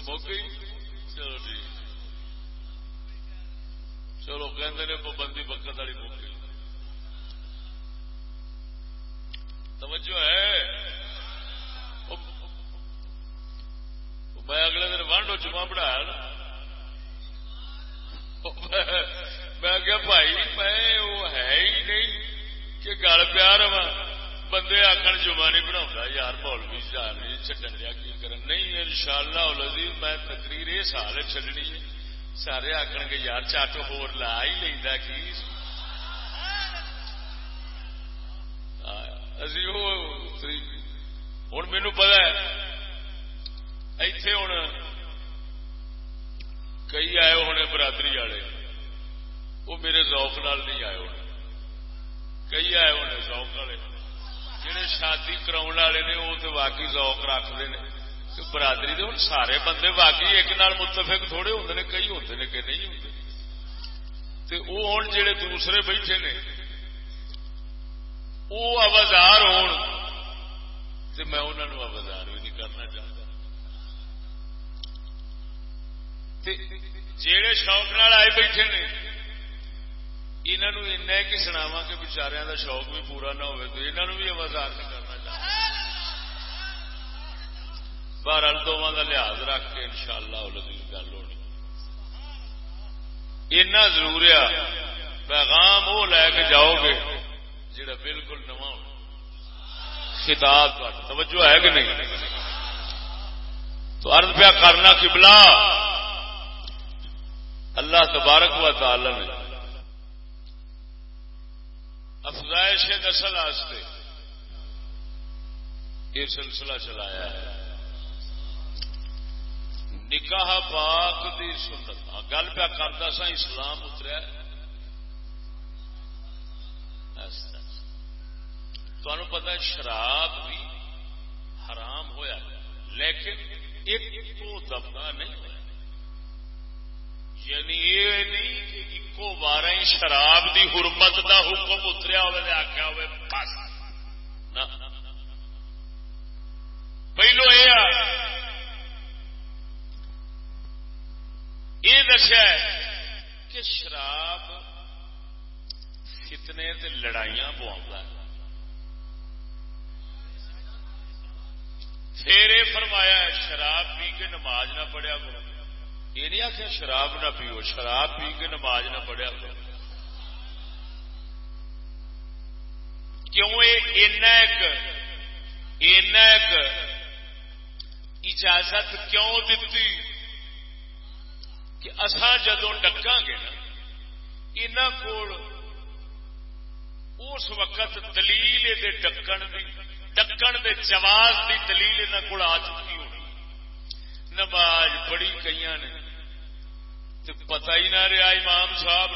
مک چلو ٹھیک چلو کہ پابندی بکت والی مک توجہ ہے؟ میں اگلے دن وانڈو جمع پڑھایا میں کیا بھائی، میں وہ ہے ہی نہیں کہ گل پیا رہا بندے آخر جمعہ نہیں بنا یار مولوی جان چڈن دیا، کی کرن؟ نہیں ان شاء اللہ میں تقریر یہ سال چڈنی ہے۔ سارے آخر گے، یار چٹ ہور لا ہی لینا کی؟ ہوں مینو پتا ہے اتے ہوں کئی آئے ہونے برادری والے، وہ میرے ذوق نال نہیں آئے ہونے۔ کئی آئے ہونے ذوق والے۔ جہے شادی کرا والے نے، وہ تو واقعی ذوق رکھتے ہیں برادری دے ہوں سارے بندے واقعی ایک نال متفق تھوڑے ہوتے ہیں کئی ہوتے ہیں کہ نہیں ہوتے وہ ہوں جڑے دوسرے بیٹھے نے، وہ آوازار ہون۔ میں انہوں آوازار بھی نہیں کرنا چاہتا جڑے شوق نال آئے بیٹھے نے انہوں کہ سناوا کہ بچاریا کا شوق بھی پورا نہ ہو تو انہوں بھی آوازار نہیں کرنا چاہتا۔ بہرحال دونوں کا لحاظ رکھ کے ان شاء اللہ گل ہونی۔ اینا ضرور پیغام وہ لے کے جاؤ گے جڑا بالکل نواں خطاب توجہ ہے کہ نہیں؟ تو ارد پیا کرنا کبلا اللہ تبارک و تعالی نے افزائش نسل آستے یہ سلسلہ چلایا ہے۔ نکاح پاک دی سنت۔ گل پیا کرتا سا، اسلام اتریا اچھا، اچھا۔ تمہیں پتا شراب بھی حرام ہویا لیکن ایک کو دبا نہیں ہوا یعنی یہ نہیں کہ ایکو بار ہی شراب دی حرمت دا حکم اتریا ہوئے آخیا ہوئے، بس۔ پہلو یہ دسیا کہ شراب فتنے لڑائیاں پوا پھر یہ فرمایا شراب پی کے نماز نہ پڑھیا کرو۔ یہ نہیں آخیا شراب نہ پیو، شراب پی کے نماز نہ پڑھیا کرو۔ کیوں ایک ایک اجازت کیوں دیتی کہ اصا جدو ڈکا گے نا ان کو اس وقت دلیل ڈکن ڈکن دے جواز دی دلیل انہوں کو آ چکی۔ ہونی نماز بڑی کئی نے۔ تو پتہ ہی نہ رہا امام صاحب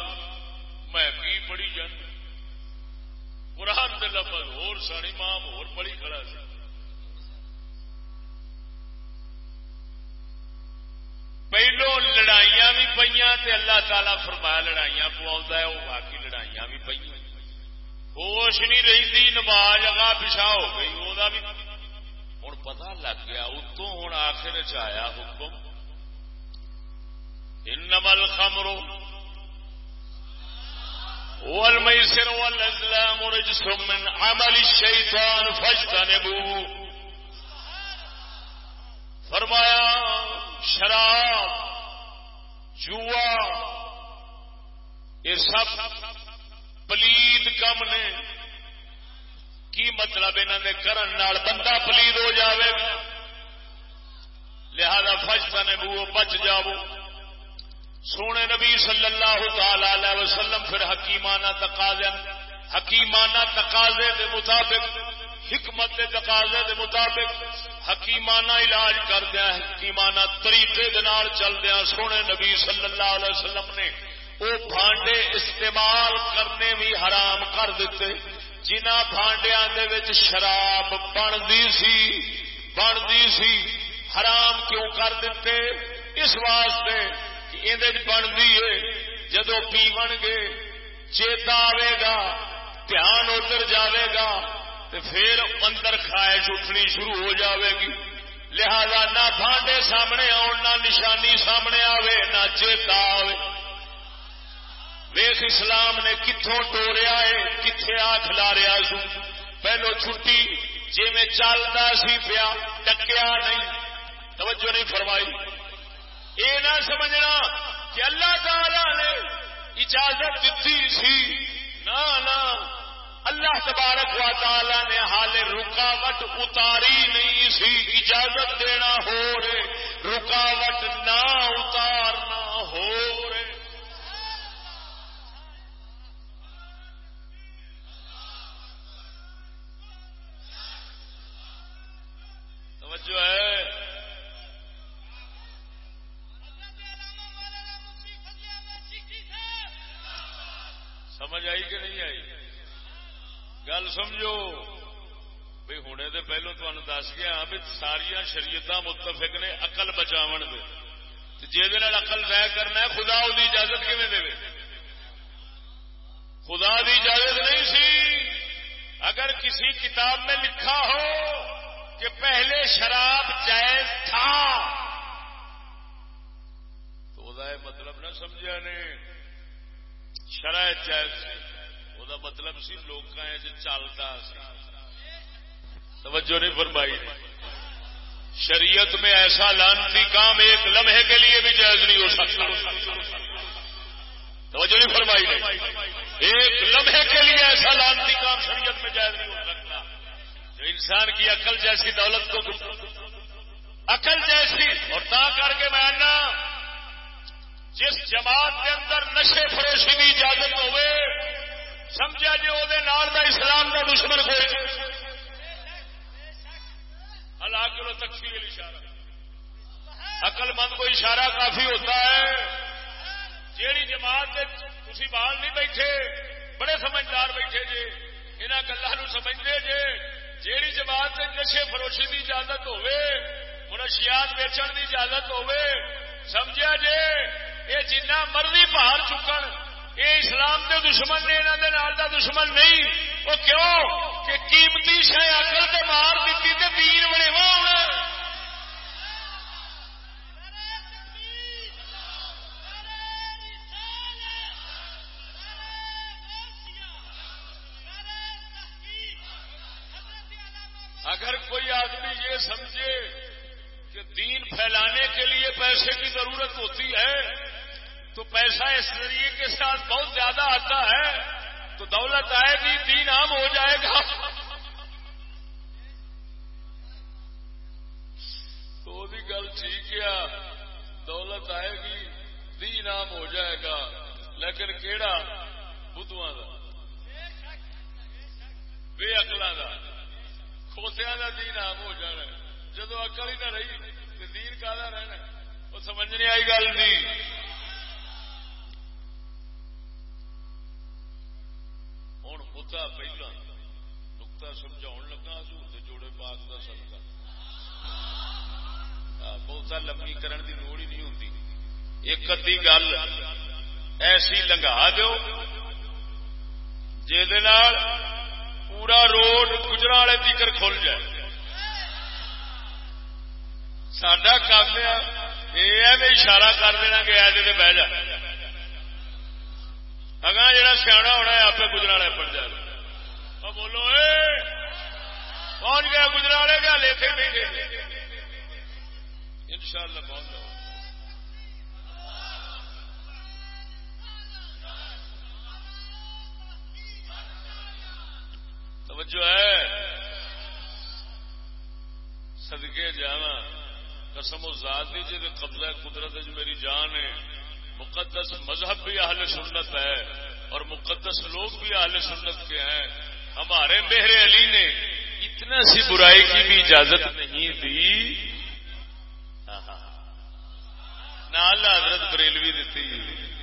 میں بھی پڑھی جان قرآن دے لفظ اور سن امام اور پڑھی کھڑا سی۔ پہلو لڑائیاں بھی پہ اللہ تعالی فرمایا لڑائیاں پوا ہے وہ باقی لڑائیاں بھی پہ ہوش نہیں رہی نماز اگا پچھا ہو گئی وہ بھی۔ ہوں پتا لگ گیا، اتوں ہوں آخر چیا حکم۔ انمل خمرو والمیسر والازلام رجس من عمل الشیطان فاجتنبو فرمایا، شراب، جوا، یہ سب پلید کم نے۔ کی مطلب انہوں کرن نال بندہ پلید ہو جاوے؟ لہذا فجتا نے بو بچ جاؤ سونے نبی صلی اللہ تعالی علیہ وسلم پھر حکیمانہ تقاضے حکیمانہ تقاضے دے مطابق، حکمت دے تقاضے دے مطابق حکیمانہ علاج کر دیا حکیمانہ طریقے دے چل دیا سونے نبی صلی اللہ علیہ وسلم نے۔ وہ بانڈے استعمال کرنے بھی حرام کر دیتے۔ جنہ بانڈیا شراب بنتی سی بنتی سی، حرام کیوں کر دیتے؟ اس واسطے کہ بنتی ہے جدو پیو گے چیتا آئے گا، دھیان ادھر جاوے گا تو پھر اندر خواہش اٹھنی شروع ہو جاوے گی۔ لہذا نہ بانڈے سامنے آن نہ نشانی سامنے آوے، نہ چیتا آئے ویخ اسلام نے کتوں ٹوریا ہے کتنے آ کھلاریا سو۔ پہلو چھٹی جی میں چلتا سی پیا، ٹکیا نہیں۔ توجہ نہیں فرمائی۔ یہ نہ سمجھنا کہ اللہ تعالی نے اجازت دیتی سی۔ نہ۔ اللہ تبارک و تعالی نے حال رکاوٹ اتاری نہیں سی۔ اجازت دینا ہو رہے۔ رکاوٹ نہ اتارنا ہو رہے۔ توجہ ہے۔ سمجھ آئی کہ نہیں آئی؟ گل سمجھو۔ بھائی ہونے دے پہلو تمہیں دس گیا ہاں بھی ساریا شریعت متفق نے اقل بچاو جی اقل ضائع کرنا ہے، خدا وہ اجازت کیون دے خدا دی اجازت نہیں سی۔ اگر کسی کتاب میں لکھا ہو کہ پہلے شراب جائز تھا، تو وہ مطلب نہ سمجھا نے۔ شرائط جائز وہ مطلب سی لوگ چلتا توجہ نہیں فرمائی۔ شریعت میں ایسا لانتی کام ایک لمحے کے لیے بھی جائز نہیں ہو سکتا۔ توجہ نہیں فرمائی ایک لمحے کے لیے ایسا لانتی کام شریعت میں جائز نہیں ہو سکتا۔ جو انسان کی عقل جیسی دولت کو عقل جیسی، اور تا کر کے میں جس جماعت کے اندر نشے فروشی کی اجازت ہوئے، سمجھا جی وہ اسلام کا دشمن ہوئے اللہ کرو تقسیم اشارہ۔ عقل مند کو اشارہ کافی ہوتا ہے۔ جیڑی جماعت تھی بال نہیں بیٹھے، بڑے سمجھدار بیٹھے جے۔ انہوں گلوں سمجھتے جے۔ جیڑی جماعت نشے فروشی کی اجازت ہوے منشیات ویچن کی اجازت ہوے سمجھا جے؟ یہ جنہ مرضی باہر چکن، یہ اسلام کے دشمن نے یہاں دا دشمن نہیں۔ وہ کیوں؟ کہ قیمتی شہ اکل کے مار دیتی تے دین بڑے ہونا اگر کوئی آدمی یہ سمجھے کہ دین پھیلانے کے لیے پیسے کی ضرورت ہوتی ہے تو پیسہ اس ذریعے کے ساتھ بہت زیادہ آتا ہے، تو دولت آئے گی، دین عام ہو جائے گا۔ تو وہ بھی گل ٹھیک ہے، دولت آئے گی، دین عام ہو جائے گا۔ لیکن کیڑا؟ بدھو کا بے اکلوں کا کھوتیا کا دین عام ہو جانا جدو اکل ہی نہ رہی، تو دین کا رہنا وہ سمجھ نہیں آئی گل نہیں ہوں متا پہلا نکتا سمجھا لگا حضور جوڑے پاک کا سب بہتا لمبی کرن دی لوڑ ہی نہیں ہوتی ایک ادی گل ایسی لنگا دو پورا روڈ گجرا والے تیکر کھل جائے سڈا کام یہ اشارہ کر دینا کہ آج بہ جا اگا جا سیا ہونا ہے آپ گجرا والے پڑ جائے۔ بولو پہنچ گیا گجرا والے گیا لے کے نہیں گئے ان شاء اللہ پہنچ جاؤ توجہ ہے۔ سدکے جانا قسم و ذات دی جی قبضہ قدرت میری جان ہے۔ مقدس مذہب بھی اہل سنت ہے اور مقدس لوگ بھی اہل سنت کے ہیں۔ ہمارے مہر علی نے اتنا سی برائی کی بھی اجازت نہیں دی۔ نہ اللہ حضرت بریلوی دیتی،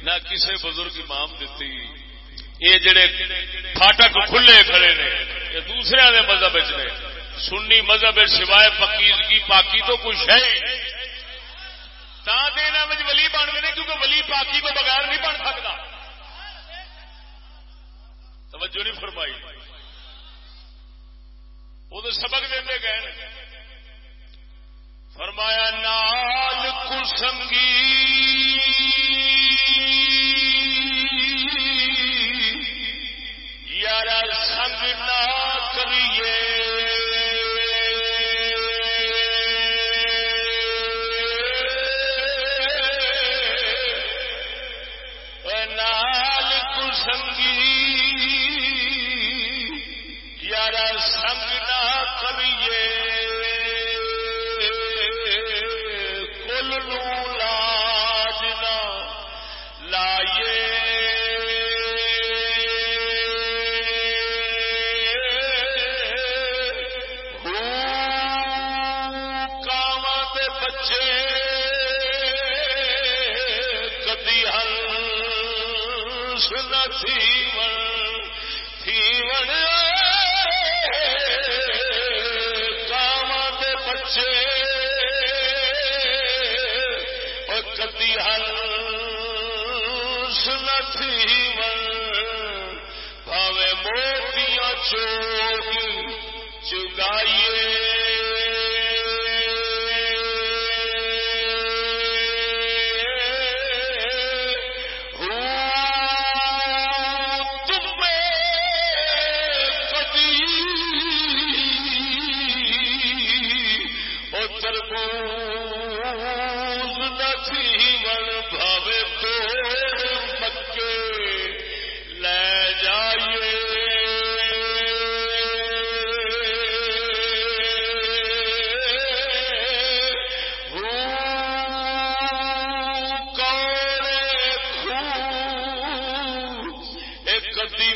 نہ کسی بزرگ امام دیتی۔ یہ جڑے فاٹک کھلے کھڑے نے، یہ دوسرے مذہب نے۔ سنی مذہب سوائے پکیزگی پاکی تو کچھ ہے۔ ولی بن گئے کیونکہ ولی پاکی کو بغیر نہیں بن سکتا توجہ نہیں فرمائی وہ تو سبق دے گئے فرمایا نال کسنگی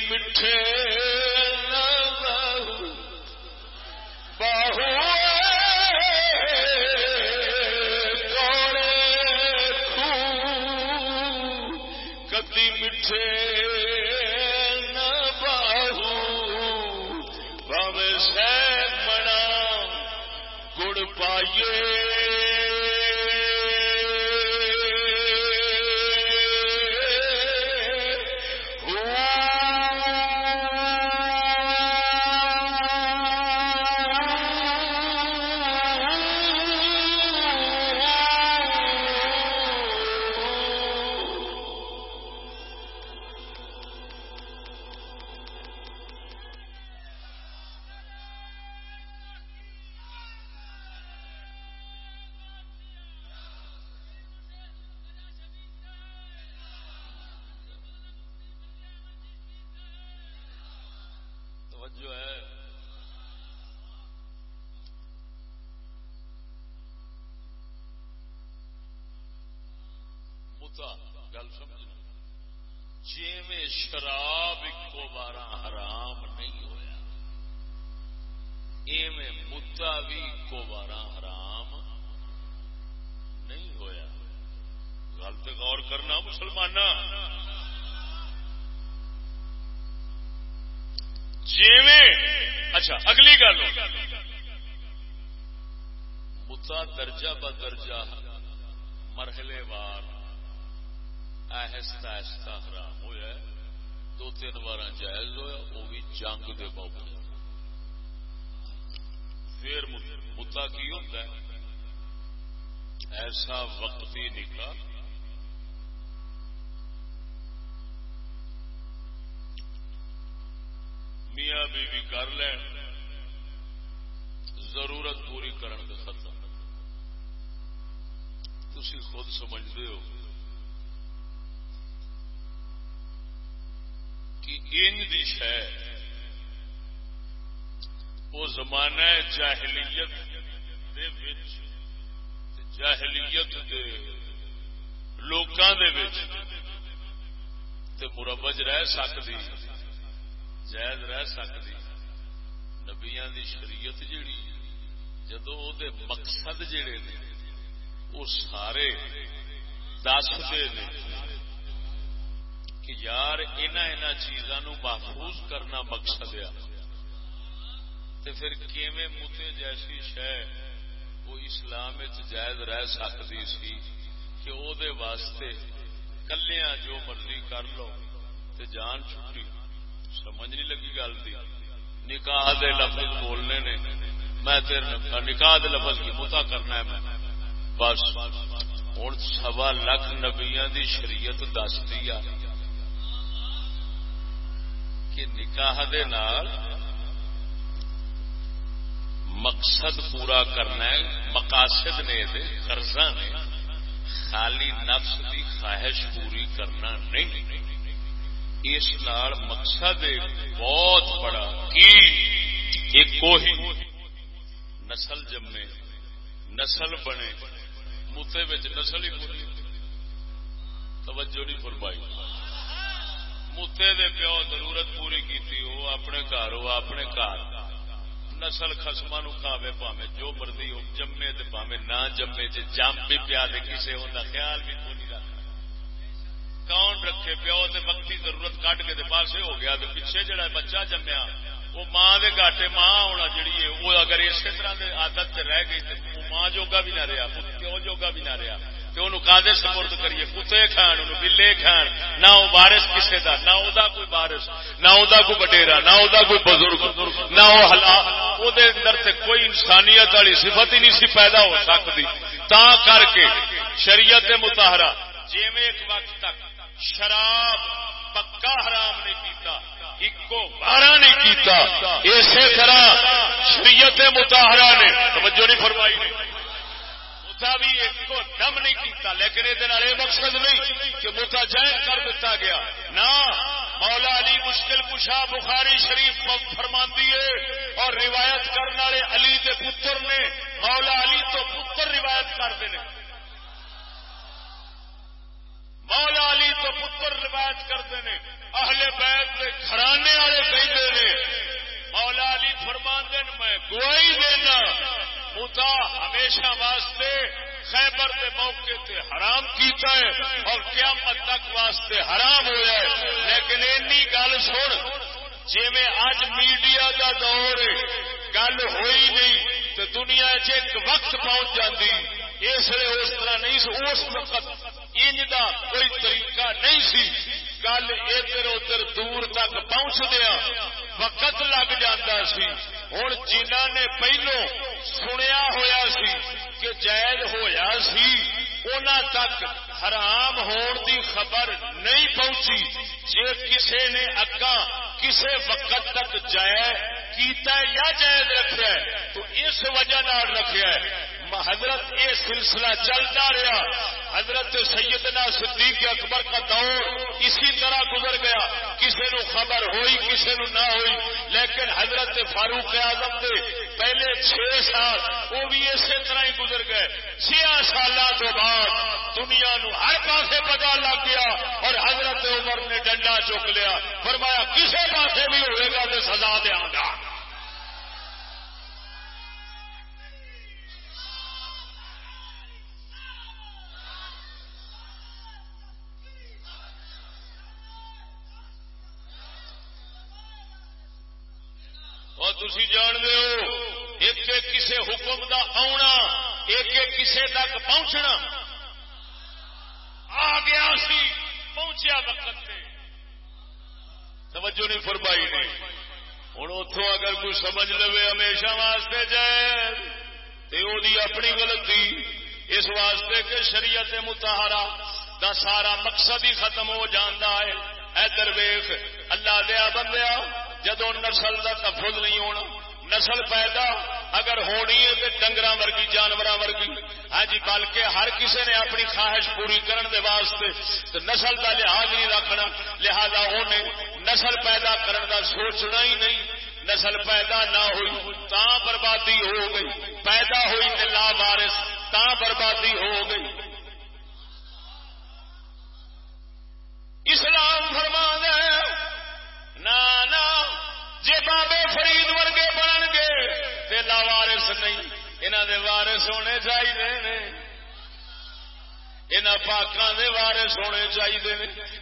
گل درجہ بدرجہ مرحلے وار آہستہ آہستہ حرام ہوا دو تین بار جائز ہوا وہ بھی جنگ دے موقع پھر متا کی ہوتا ہے، ایسا وقتی نکاح میاں بیوی کر لین ضرورت پوری کرن کے ختم تھی خود سمجھتے ہو دی شہ وہ زمانہ جاہلیت دے وچ جاہلیت دے لوکاں دے وچ تے مربج رہ سکتی جائز رہ سکتی نبیاں دی شریعت جیڑی جدو دے مقصد جڑے نے وہ سارے دس دے کہ یار ان چیزاں محفوظ کرنا مقصد آ پھر کیویں متے جیسی شہ وہ اسلام جائز رہ سکتی سی کہ او دے واسطے کلیا جو مرضی کر لو تے جان چھٹی۔ سمجھ نہیں لگی گل دی۔ نکاح دے لفظ بولنے نے۔ میں تیرے نکاح دے لفظ کی متا کرنا ہے میں۔ بس ہوں سوا لکھ نبیا دی شریعت دس دی کہ نکاح دے نال مقصد پورا کرنا ہے، مقاصد نے قرضہ نے، خالی نفس کی خواہش پوری کرنا نہیں۔ اس نال مقصد بہت بڑا کی، ایک ہی نسل جمے، نسل بنے۔ موتے نسل ہی پوری۔ توجہ نہیں فرمائی۔ موتے دے پیو ضرورت پوری کی وہ اپنے گھر وہ اپنے گھر۔ نسل خسما نو کھاوے پاوے، جو مرضی ہو، جمے تو پاوے، نہ جمے جی جم بھی پیا کسی ان خیال بھی کو نہیں رکھنا کون رکھے پیو تے وقتی ضرورت کٹ کے دے پاسے ہو گیا تو پیچھے جڑا بچہ جمیا وہ ماں دے گاٹے ماں ہونا جڑی ہے، وہ اگر اسی طرح دے عادت رہ گئی تو ماں جوگا بھی نہ رہا پیو جوگا بھی نہ رہا۔ کہ سپرد کریے، کتے کھان بلے کھان۔ نہ وہ بارش کسی کا نہ وہ کوئی بارش نہ وہ کوئی وڈیرا، نہ وہ کوئی بزرگ، نہ وہ ہلا وہ اندر سے کوئی انسانیت والی صفت ہی نہیں سی پیدا ہو سکتی۔ تا کر کے شریعت متحرا جی ایک وقت تک شراب پکا حرام نہیں کیتا بارہ نہیں کیتا۔ اسی طرح شریعت متحرا نے۔ توجہ نہیں فرمائی بھی ایک کو دم نہیں کیتا، لیکن یہ مقصد نہیں کہ متا جائن کر دیتا گیا۔ نہ، مولا علی مشکل کشا بخاری شریف فرما دیے اور روایت کرنے والے علی کے پتر نے، مولا علی تو پتر روایت کرتے ہیں مولا علی تو پتر روایت کرتے ہیں۔ اہل بیت کے گھرانے والے کہتے ہیں۔ مولا علی فرمان دین میں گواہی دینا متا ہمیشہ واسطے خیبر کے موقع تے حرام کیتا ہے اور قیامت تک واسطے حرام ہوا ہے۔ لیکن اینی گل سن جی میں اج میڈیا دا دور گل ہوئی نہیں تو دنیا چ ایک وقت پہنچ جاتی اس لیے اس طرح نہیں اس وقت ان دا کوئی طریقہ نہیں سی۔ گل ادھر ادھر دور تک پہنچ دیا وقت لگ جاتا سی۔ ہوں جنہ نے پہلو سنیا ہوا سی کہ جائز ہویا سی ان تک حرام ہون دی خبر نہیں پہنچی۔ جے کسے نے اگا کسے وقت تک جائز کیتا ہے یا جائز رکھا ہے، تو اس وجہ رکھا ہے۔ حضرت، یہ سلسلہ چلتا رہا حضرت سیدنا صدیق اکبر کا دور اسی طرح گزر گیا۔ کسی نو خبر ہوئی کسی نو نہ ہوئی۔ لیکن حضرت فاروق اعظم دے پہلے چھ سال وہ بھی اسی طرح ہی گزر گئے۔ چھ سال تو بعد دنیا نو ہر پاسے پتا لگ گیا اور حضرت عمر نے ڈنڈا چک لیا۔ فرمایا کسی پاسے بھی ہوئے گا تو سزا دیا گا۔ توجہ نہیں فرمائی نے۔ ہوں اتوں اگر کوئی سمجھ لو ہمیشہ واسطے جائے تو وہ اپنی غلطی، اس واسطے کہ شریعت متحرا دا سارا مقصد ہی ختم ہو جانا ہے۔ اے درویش، اللہ دیا بندیا جدو نسل کا تفل نہیں ہونا، نسل پیدا اگر ہونی ہے تو ڈنگر ورگی جانور ورگی۔ ہاں جی بلکہ ہر کسی نے اپنی خواہش پوری کرنے دے واسطے تو نسل کا لحاظ نہیں رکھنا۔ لہذا انہیں نسل پیدا کرنے کا سوچنا ہی نہیں۔ نسل پیدا نہ ہوئی تا بربادی ہو گئی۔ پیدا ہوئی تو لا وارس تا بربادی ہو گئی۔ اسلام فرما نہ جی بابے فرید ورگے بن گے لا وارس نہیں۔ انہوں دے وارس ہونے چاہیے ان پاکوں دے وارس ہونے چاہیے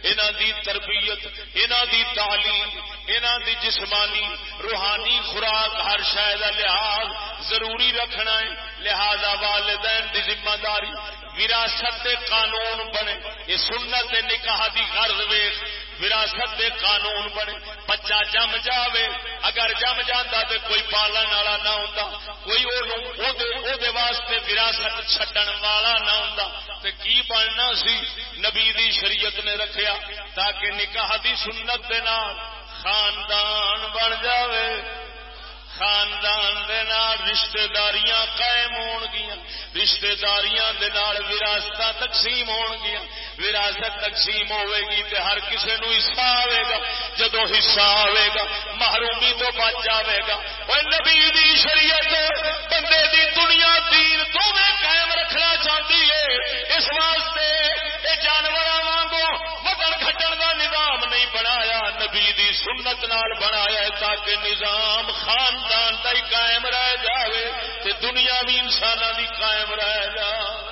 انہوں دی تربیت انہوں دی تعلیم انہوں دی جسمانی، روحانی خوراک ہر شاید لحاظ ضروری رکھنا ہے۔ لہذا والدین دی ذمہ داری، وراثت قانون بنے۔ یہ سنت نکاح دی غرض ویخ وراثت دے قانون بنے، بچہ جم جاوے، اگر جم جاتا تو کوئی پالن والا نہ ہوں کوئی واسطے وراثت چڈن والا نہ ہوں تو کی بننا سی؟ نبی دی شریعت نے رکھیا تاکہ نکاح دی سنت دے نال خاندان بن جاوے۔ خاندان دے نال رشتہ داریاں قائم ہون گیا رشتہ داریاں دے نال وراثت تقسیم ہون گیا وراثت تقسیم ہوے گی تے ہر کسے نو حصہ آئے گا۔ جدو حصہ آئے گا، محرومی تو بچ جاوے گا۔ وہ نبی دی شریعت بندے دی دنیا دین دونوں قائم رکھنا چاہتی ہے۔ اس واسطے یہ جانور وانگو وطن کھٹن کا نظام نہیں بنایا۔ نبی دی سنت نال بنایا تاکہ نظام خاندان کا ہی قائم رہ جاوے تے دنیا بھی انسان دی قائم رہ جائے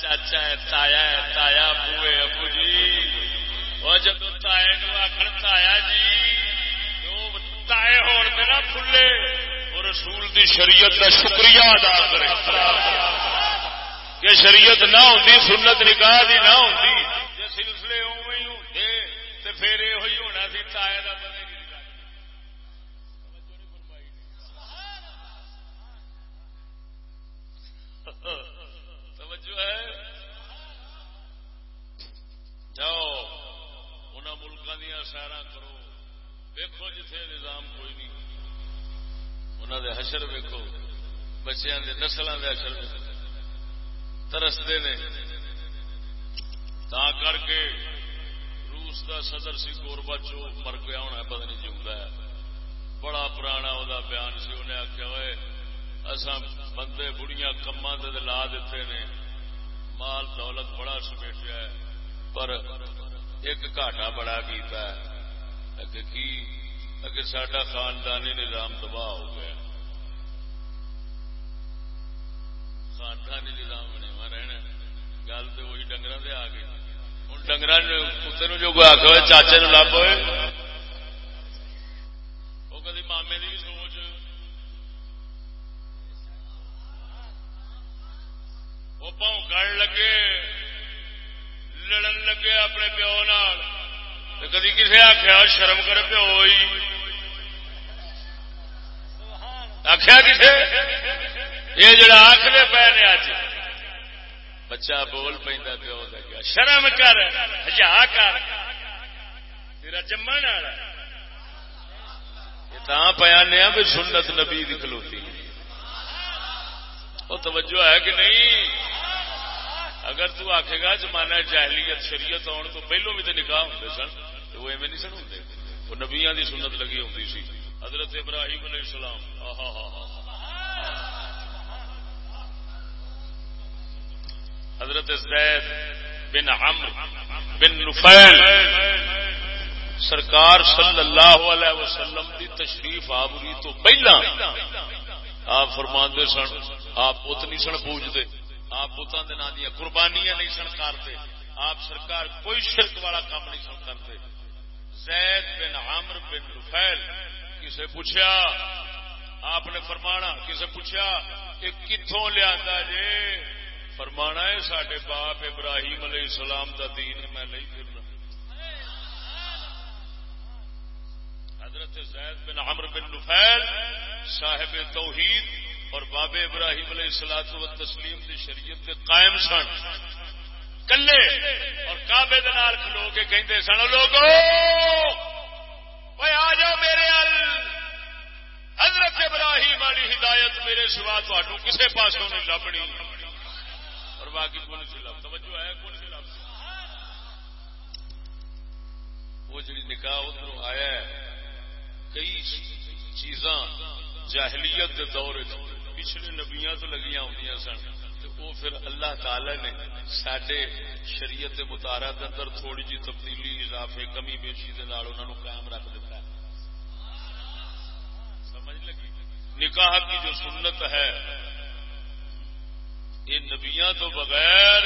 چاچا ہے تایا ہے تایا بوے ابو جی وہ جب تائے نو آخر تایا جی تائے ہونے نہ کھلے وہ رسول دی شریعت کا شکریہ ادا کرے کہ شریعت نہ ہوتی سنت نکاح دی نہ ہوتی جی سلسلے اوی ہوتے تو پھر یہ ہونا سی تائے کا پتہ توجہ ہے جاؤ ان ملکوں دیا سیرا کرو ویکو جتھے نظام کوئی نہیں انہوں دے حشر ویکو بچیا نسلوں کے حشر ترستے نے تا کر کے روس کا صدر سی گوربا چو مر گیا ہونا پتہ نہیں جمتا ہے۔ بڑا پرانا وہ بیان سی، انہیں آخیا ہوئے اصا بندے بڑیاں کما لا دیتے نے۔ مال دولت بڑا سمیٹیا ہے، پر ایک گاٹا بڑا کیتا ہے۔ اگے کی؟ اگے سڈا خاندانی نظام تباہ ہو گیا۔ خاندانی نظام بنے رہنا گل تو وہی ڈنگر آ گئی۔ ڈنگر کتے جو کوئی آخر چاچے نو لب ہوئے وہ کدی مامے کی سوچ وہ پاؤں کڑ لگے لڑن لگے اپنے پیو نال کدی کسی آخیا شرم کر پیو ہی آخیا کسی یہ جڑا آخر پے نے اج بچہ بول پہ پیو لگا شرم کر ہجا کر۔ تیرا جمن والا یہ پیا بھی سنت نبی کھلوتی وہ توجہ ہے کہ نہیں؟ اگر تو آخے گا زمانہ جاہلیت شریعت آن تو پہلو بھی تو نکاح ہوتے سن، تو وہ ایویں نہیں سن ہوتے وہ نبیا کی سنت لگی ہوتی سی۔ حضرت ابراہیم علیہ السلام حضرت زید بن عمر بن نفیل. سرکار صلی اللہ علیہ وسلم کی تشریف آبری تو پہلا. آپ فرماندے سن، آپ اتنی سن پوجتے، آپ بتان کے نام دیا قربانیاں نہیں سن کرتے آپ سرکار کوئی شرک والا کام نہیں سن کرتے۔ زید بن عامر بن رفیل کسے پوچھا آپ نے فرمانا، کسے پوچھا کہ کتوں لیا جے؟ فرمانا ہے سڈے باپ ابراہیم علیہ السلام دا دین میں نہیں پھرنا۔ حضرت زید بن عمر بن نفیل صاحب توحید اور بابے ابراہیم علیہ السلاط و تسلیم کی شریعت کے قائم سن۔ کلے اور کابے دال کھلو کے کہتے سن لوگ آ جاؤ میرے ال۔ حضرت ابراہیم والی ہدایت میرے سوا تھو کسے پاسوں نہیں لبنی۔ اور باقی کون سی لب توجہ ہے کون سی لب وہ جی نکاح ادھر آیا ہے، کئی چیزاں جاہلیت کے دور پچھلے نبیا تو لگیا ہوں سن وہ پھر اللہ تعالی نے سڈے شریعت متارا کے اندر تھوڑی جی تبدیلی، اضافے، کمی بیشی کے قائم رکھ دیتا ہے۔ سمجھ لگی؟ نکاح کی جو سنت ہے یہ نبیاں تو بغیر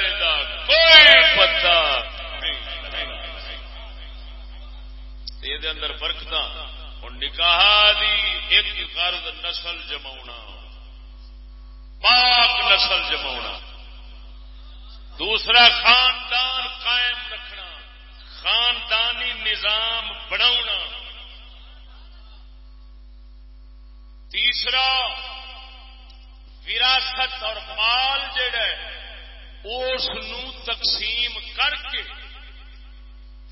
کوئی پتا یہ اندر فرق تھا اور نکاح دی ایک فرد نسل جما پاک نسل جما دوسرا، خاندان قائم رکھنا۔ خاندانی نظام بنا تیسرا وراثت اور مال جڑا اس تقسیم کر کے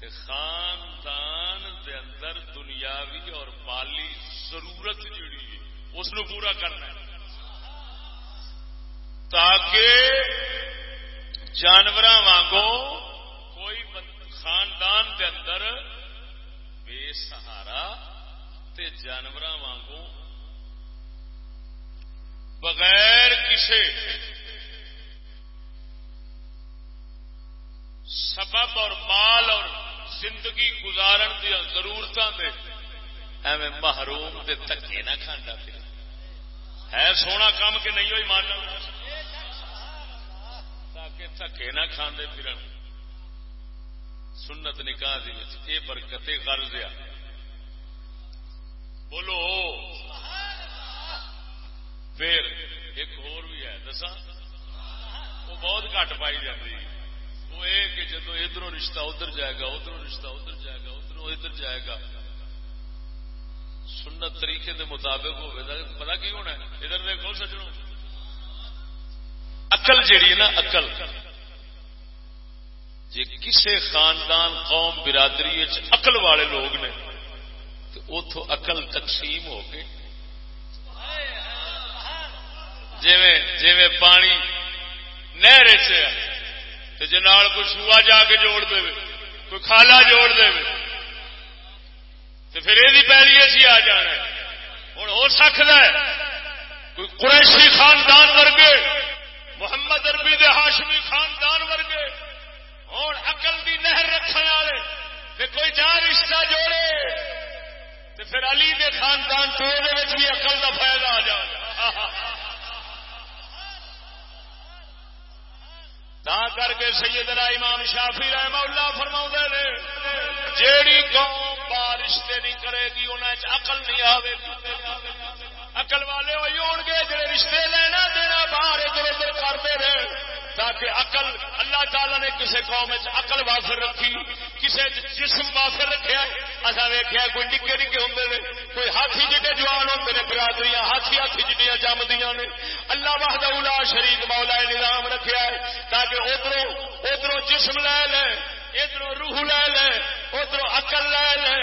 خاندان دے اندر دنیاوی اور مالی ضرورت جڑی ہے، اس پورا کرنا ہے۔ تاکہ جانور وگوں کوئی خاندان دے اندر بے سہارا تے جانور وگوں بغیر کسی سبب اور مال اور زندگی گزارن دیا ضرورتوں دے، ایویں محروم دے تکے نہ کھانا پھر ہے سونا کام کہ نہیں ہوئی مان تاکہ تھکے نہ کھانے پھر سنت نکاح دی برکت کر دیا بولو پھر ایک اور بھی ہے دسا وہ بہت گھٹ پائی جاتی وہ یہ کہ جب ادھر رشتہ ادھر جائے گا ادھر رشتہ ادھر جائے گا ادھر ادھر جائے گا سنت طریقے دے مطابق ہوگا پتا کی ہونا ہے ادھر دیکھو سجنوں اقل جیڑی ہے نا اقل جی کسے خاندان قوم برادری اقل والے لوگ نے تو اتو اقل تقسیم ہو کے جی پانی نہر جنال کوئی سوا جا کے جوڑ دے کوئی کھالا جوڑ دے تو پھر یہ پیری اسی آ جانا ہوں ہو سکتا ہے، کوئی قریشی خاندان ورگے، محمد اربی دے ہاشمی خاندان ورگے ہوں اقل دی نہر رکھنے والے کوئی جا رشتہ جوڑے۔ تو پھر علی دے خاندان تو بھی اقل کا فائدہ آ جائے تا کر کے سیدنا امام شافی رحمہ اللہ فرما نے، جیڑی قوم بارش نہیں کرے گی انہیں اقل نہیں آئے گی۔ اقل والے وہی ہو گے، جڑے رشتے لینا دینا باہر ادھر ادھر کرتے رہے تاکہ عقل اللہ تعالی نے کسی قوم عقل وافر رکھی کسی جسم وافر رکھا اصا ویخیا کوئی نکے نکے ہوں نے کوئی ہاتھی جڈے جوان ہوں نے برادری ہاتھی ہاتھی جڈیاں جمدیاں نے۔ اللہ واہد الا شریف مولا نظام رکھا ہے تاکہ ادھر ادھر جسم لے لے ادھر روح لے لے ادھر عقل لے لے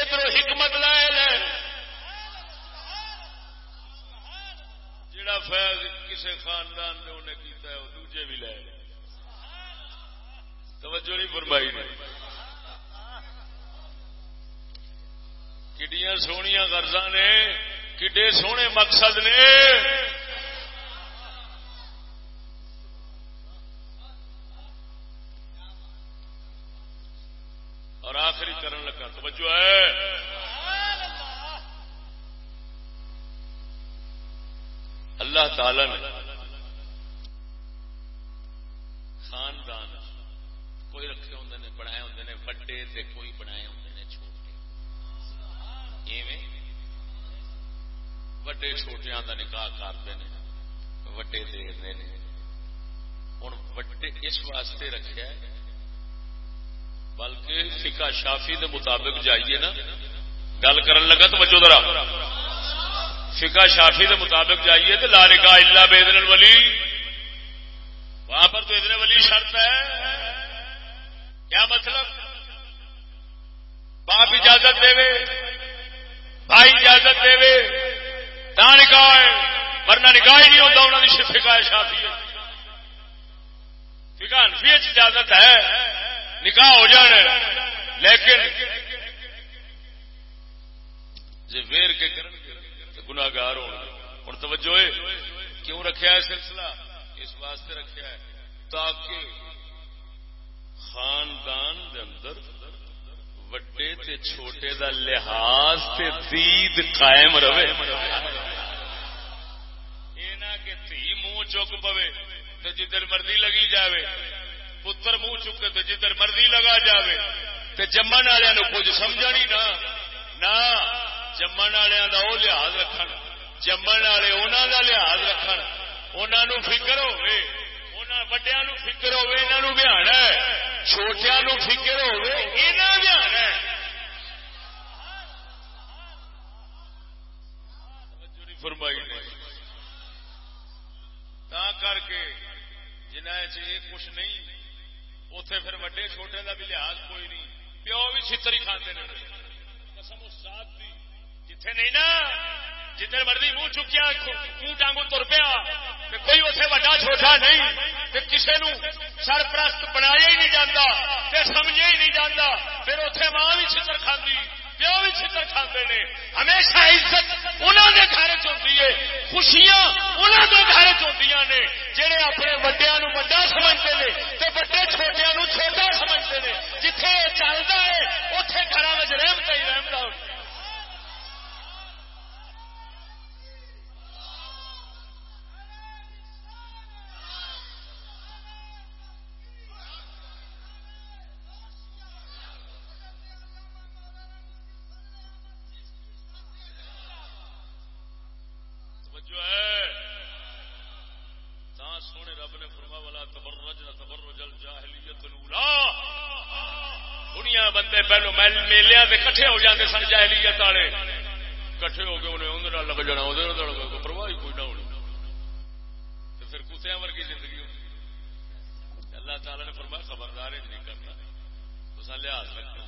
ادھر حکمت لے لے۔ جڑا فیض کسی خاندان نے انہیں کیتا بھی لے۔ توجہ نہیں فرمائی نے۔ کڈیاں سویا غرض نے، کڈے سونے مقصد نے۔ اور آخری کرن لگا، توجہ ہے۔ اللہ تعالی نے خاندان کوئی رکھے ہوں نے بنائے ہوں نے وڈے تے کوئی بنائے ہوں نے چھوٹے۔ وڈے چھوٹیاں کا نکاح کرتے ہیں وڈے دے ہوں وڈے اس واسطے رکھا ہے، بلکہ فکا شافی دے مطابق جائیے نا۔ گل کرن لگا تو بچوں درا فقہ شافی کے مطابق جائیے تو لال کا اللہ بےدن ولی وہاں پر تو ادن ولی شرط ہے۔ کیا مطلب؟ باپ اجازت دے بھائی اجازت دے نکاح ہے، ورنہ نکاح ہی نہیں ہوتا انہوں نے فکا شافی فکا انفی اجازت ہے نکاح ہو جانا لیکن جی ویر کے کرن گناگار ہونا ہوں توجہ ہے کیوں رکھا ہے سلسلہ؟ اس واسطے رکھا ہے تاکہ خاندان دے اندر وڈے تے چھوٹے دا لحاظ تے دید قائم رہے۔ اینا کہ تھی منہ چک پوے تو جدھر مرضی لگی جاوے، پتر منہ چکے تو جدھر مرضی لگا جاوے۔ تے جمن والوں کچھ سمجھا سمجھ نہ جمن والوں کا وہ لحاظ رکھ جمن والے انہوں کا لحاظ رکھ انہوں فکر ہوے وڈیا فکر ہونا بہانا چھوٹیا فکر فرمائی نہیں تا کر کے جنہ کچھ نہیں اتے پھر وڈے چھوٹے کا بھی لحاظ کوئی نہیں پیو بھی چھتر ہی کھانے قسم دی جتھے نہیں نا جتنے مرضی منہ چکیا منہ ڈانگو تر پیا کوئی اتنے وڈا چھوٹا نہیں کسی نو سرپرست بنایا ہی نہیں جانا سمجھے ہی نہیں جانا پھر اتنے ماں بھی چھتر کھاندی پیو بھی چھتر کھانے نے ہمیشہ عزت انہوں نے گھر چی ہے خوشیاں انہوں کے گھر چی نے جہے اپنے وڈیا نو وڈا سمجھتے ہیں تو وڈے چھوٹیا نو چھوٹا سمجھتے ہیں جتھے چلتا ہے اتے گھر میں ہی رحمت جہلیت والے۔ کٹھے ہو کے انہیں اندر لگ جانا وہ پرواہ کوئی نہ ہونی۔ تو پھر کتیا ورگی زندگی ہوگی اللہ تعالی نے فرمایا، خبردار ہی نہیں کرنا۔ تو سا لحاظ رکھنا۔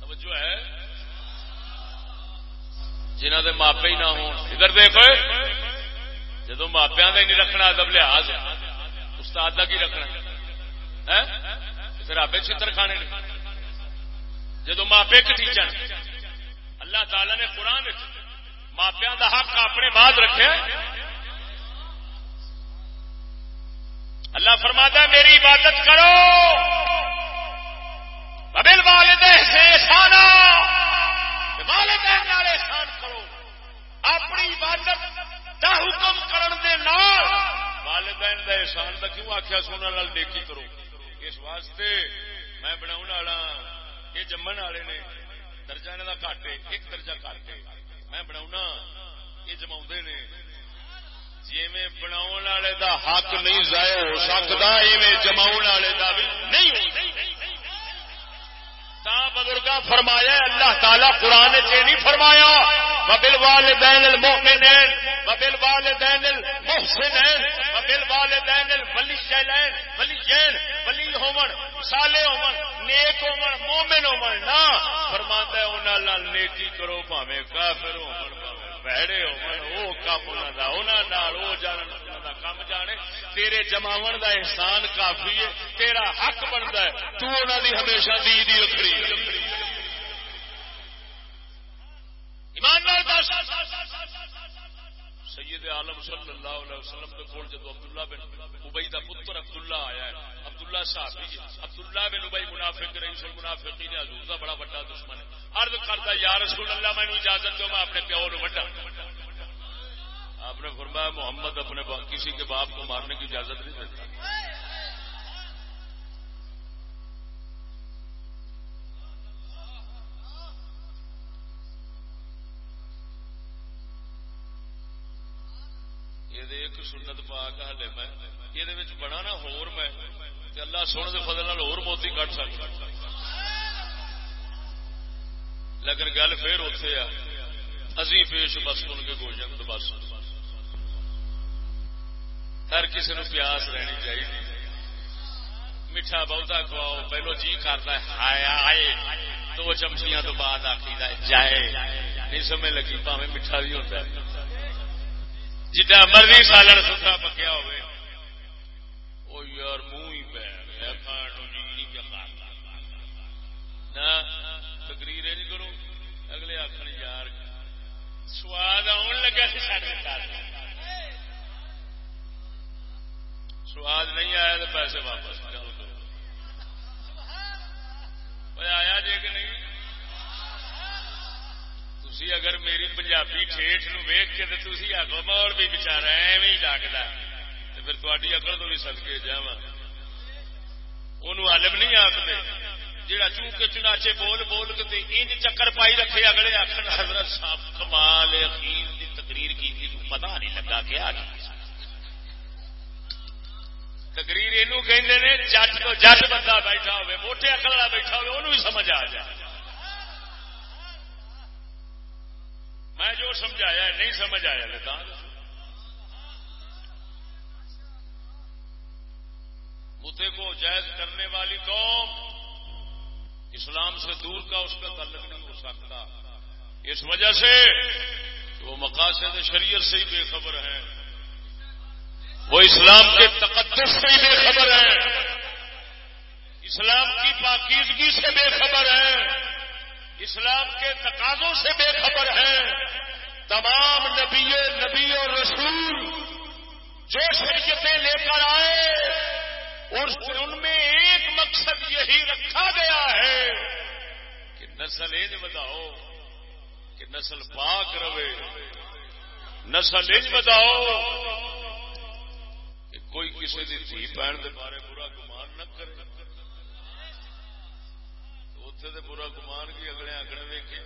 توجہ ہے؟ جنہ دے ماپے ہی نہ ہو ادھر دیکھو جدو ماپیا کا ہی نہیں رکھنا، ادب لحاظ استاد کا کی رکھنا پھر آپ چتر کھانے جدو ماپے کٹیچن اللہ تعالی نے قرآن ماپیا کا حق اپنے بعد رکھے۔ اللہ فرماتا ہے، میری عبادت کرو۔ ببل والدہ سے والدین احسان کرو۔ اپنی عبادت دا حکم کرن دے نال والدین دا احسان دا کیوں آخیا سونا لال نیکی کرو۔ اس واسطے میں بنا یہ جمن والے نے، درجہ نے گھٹ ایک درجہ گھٹ میں بنا یہ جما نے۔ جی بنا والے دا حق نہیں ضائع ہو سکتا ایویں جما والے دا بھی نہیں بزرگ فرمایا اللہ تعالی قرآن چ نہیں فرمایا ببل والدین المؤمنین ببل والدین المحسنین ببل والدین الولیین ولیین ولی ہومن، صالح ہومن، نیک ہومن، مومن ہومن نہ فرماندا ہے انہاں نال نیکی کرو، بھاویں کافر ہومن بھڑے ہومن، او کام انہاں دا، انہاں نال او جانن دا کم جانے، تیرے جماون دا احسان کافی ہے، تیرا حق بندا ہے، تو انہاں دی ہمیشہ دی دی اکھڑی ایمان دس۔ سید عالم صلی اللہ علیہ وسلم کے کول جدو عبداللہ بن ابئی دا پتر عبداللہ آیا ہے، عبداللہ صاحب جی، عبداللہ بن ابئی منافق رئیس المنافقین حضور دا بڑا بڑا دشمن ہے۔ عرض کرتا یا رسول اللہ، میں اجازت دو، میں اپنے پیو نو وڈا۔ آپ نے فرمایا، محمد اپنے کسی کے باپ کو مارنے کی اجازت نہیں دیتا ایک سنت پا ہلے میں۔ یہ بڑا نا ہور میں۔ اللہ سونے کے فضل ہور موتی کٹ سکتا لیکن گل پھر اتے آ۔ ازی پیش بس سن کے گوجن تو بس۔ ہر کسی نو پیاس رہنی چاہیے میٹھا بہتا کھواؤ۔ پہلو جی کرتا ہے آئے دو چمچیاں تو بعد آخری جائے۔ نہیں سمے لگی پاوے میٹھا بھی ہوتا ہے۔ جا مرضی سالن سا پکیا ہو یار منہ ہی پہ گیا تقریر نہیں کرو۔ اگلے آخر یار، سواد آن لگا سواد نہیں آیا تو پیسے واپس کرو آیا جی کہ نہیں؟ تھی اگر میری پنجابی ٹھیٹ نو ویک کے تھی آگو مول بھی بچارا ایویں ہی ڈاکتا تو پھر تاری اکڑ تو بھی سدکے جا علم نہیں آخر جہاں چوکے چناچے بول بول کے انج چکر پائی رکھے اگلے آخر حضرت صاحب کمال اخیر کی تقریر کی تھی پتا نہیں لگا کیا تقریر یہ جٹ تو جٹ بندہ بیٹھا ہوئے موٹے اکل بیٹھا ہوئے انہوں بھی سمجھ آ جائے میں جو سمجھایا نہیں سمجھ آیا لتا متے کو جائز کرنے والی قوم اسلام سے دور کا اس کا تعلق نہیں ہو سکتا۔ اس وجہ سے وہ مقاصد شریعت سے ہی بے خبر ہیں۔ وہ اسلام کے تقدس سے ہی بے خبر ہیں۔ اسلام کی پاکیزگی سے بے خبر ہیں۔ اسلام کے تقاضوں سے بے خبر ہیں۔ تمام نبی نبی اور رسول جو شریعتیں لے کر آئے، اور ان میں ایک مقصد یہی رکھا گیا ہے کہ نسل انج بتاؤ کہ نسل پاک رہے۔ نسل انج بتاؤ کہ کوئی کسی کی دھی پہن کے بارے برا گمان نہ کرے۔ اتے تو برا گمان کی اگلے اگڑے ویکے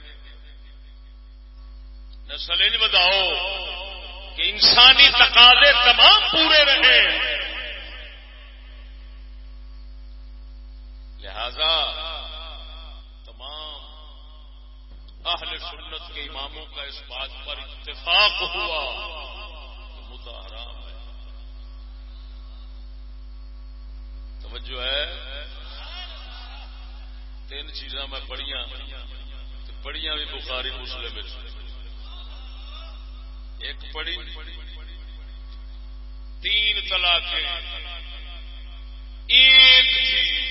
نسل انج بتاؤ کہ انسانی تقاضے تمام پورے رہے۔ لہذا تمام اہل سنت کے اماموں کا اس بات پر اتفاق ہوا مدعا حرام ہے۔ توجہ ہے۔ تین چیزاں میں پڑھیا پڑھیا بھی بخاری مسلم ایک پڑھی، تین طلاقیں۔ ایک تھی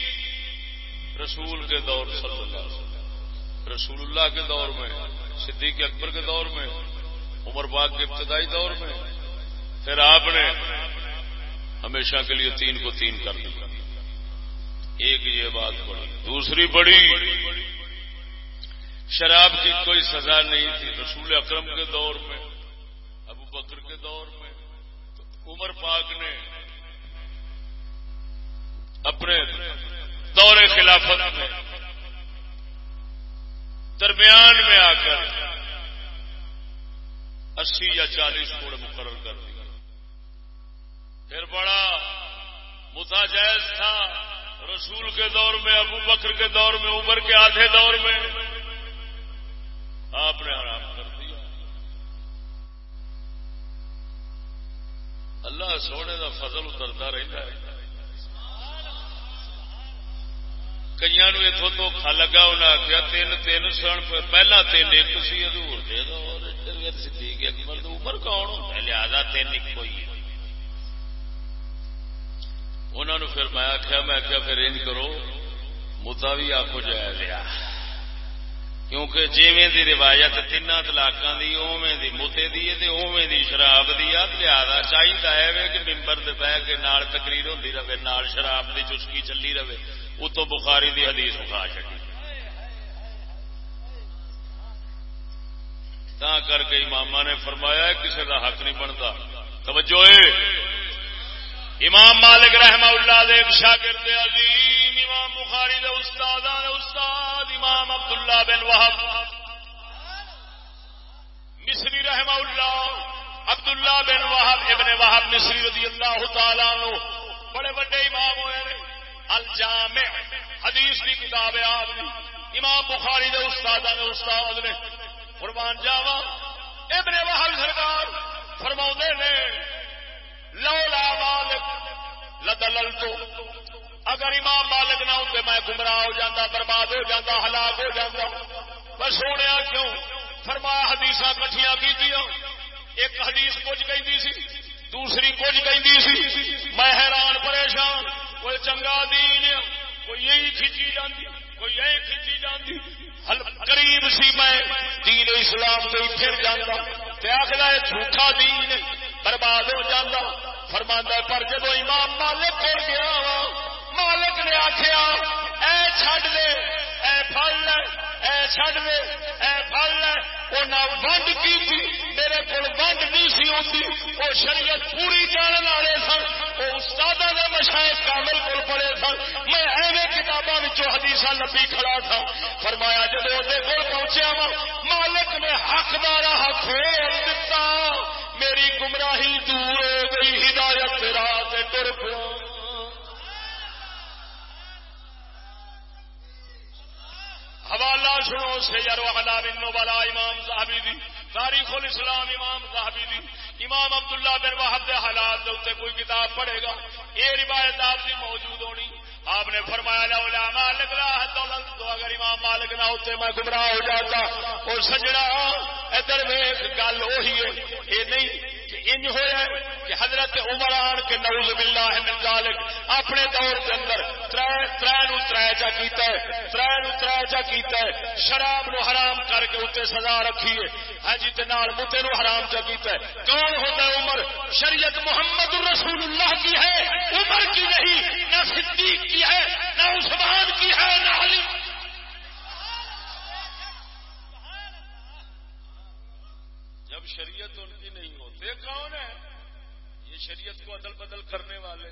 رسول کے دور صلی اللہ وسلم۔ رسول اللہ کے دور میں، صدیق اکبر کے دور میں، عمر باغ کے ابتدائی دور میں۔ پھر آپ نے ہمیشہ کے لیے تین کو تین کر دیا۔ ایک یہ بات پڑی دوسری بڑی شراب کی کوئی سزا نہیں تھی۔ رسول اکرم کے دور میں، ابو بکر کے دور میں، عمر پاک نے اپنے دور خلافت میں درمیان میں آ کر اسی یا چالیس کوڑ مقرر کر دیا پھر بڑا متاجائز تھا۔ رسول کے دور میں، ابو بکر کے دور میں، عمر کے آدھے دور میں۔ آپ نے آرام کر دیا۔ اللہ سونے کا فضل اترتا رہتا ہے۔ کئی اتوں تو کھا لگا انہیں آخیا تین تین سن پہلا تین ایک سی ادور دے عمر کون ہوتا ہے لہذا تین ایک ہی انہوں نے پھر میں آخیا میں آخیا پھر انج کرو متا بھی آخو جایا لیا کیونکہ جیویں دی روایت تین تلاکاں دی، اوویں دی متے دی تے اوویں دی شراب دی آ لہذا چاہیے ہے کہ ممبر دے بہ کے نال تقریر ہوندی رہے، نال شراب دی چسکی چلی رہے۔ اتو بخاری دی حدیث اٹھا چکی تا کر کے امام نے فرمایا کسی کا حق نہیں بنتا۔ توجہ امام مالک رحمہ اللہ دے شاگرد عظیم، امام بخاری دے استاد استاد، امام عبداللہ بن وحب مصری رحمہ اللہ، عبداللہ بن وحب ابن وحب مصری رضی اللہ تعالی نو بڑے بڑے امام ہوئے الجامع، حدیث کی کتاب ہے آپ کی امام بخاری دے استاد نے استاد نے۔ قربان جاوا ابن وحل سرکار فرما نے لولا مالک لدلل تو اگر امام مالک نہ ہوتے، میں گمراہ ہو جاتا برباد ہو جاتا ہلاک ہو جاتا میں سونے کیوں؟ فرمایا حدیث کٹھیاں کی ایک حدیث کچھ کہ دوسری کچھ کہ میں حیران پریشان، کوئی چنگا دین کوئی یہی کھچی جاندی، کوئی یہی کھچی جاندی۔ قریب سی میں دین اسلام تو پھر جانا آخلا ہے، جھوٹا دین برباد ہو جانا فرما پر جب امام مالک ہو گیا، مالک نے آخیا اے چھڈ دے، اے پھل لے، اے چھڈ دے، اے پھل لے۔ ونڈ کی تھی، میرے کو ونڈ نہیں سی ہوتی وہ شریعت پوری جان والے سن وہ استاد نے مشاہد کامل کو پڑے سن۔ میں ایویں کتابوں حدیث نبی کھڑا تھا۔ فرمایا جب وہ کول پہنچیا وا مالک نے حق دارا کھول دیتا میری گمراہی دور ہو گئی، ہدایت رات تر پیا حوالہ سنو سیر وحلا بن والا امام صاحبی دی، تاریخ الاسلام امام صاحبی دی۔ امام عبداللہ بن وحب دے حالات دے کوئی کتاب پڑھے گا، یہ روایت آپ دی موجود ہونی۔ آپ نے فرمایا لولا مالک لا دولت، تو اگر امام مالک نہ ہوتے میں گمراہ ہو جاتا اور سجڑا، ادھر میں گل وہی ہے، یہ نہیں۔ انج ہوا کہ حضرت عمر آن کے نوز باللہ من ذالک اپنے دور کے اندر تر نو تر چا کیتا ہے تر نو تر چا کیتا ہے، شراب نو حرام کر کے اتنے سزا رکھی ہے۔ ہاں جی تے نال متے نو حرام چا کیتا ہے۔ کون ہوتا ہے عمر؟ شریعت محمد رسول اللہ کی ہے۔ عمر کی نہیں، نہ صدیق کی ہے، نہ عثمان کی ہے، نہ علی۔ جب شریعت ان کی نہیں ہوتے کون ہے؟ یہ شریعت کو عدل بدل کرنے والے۔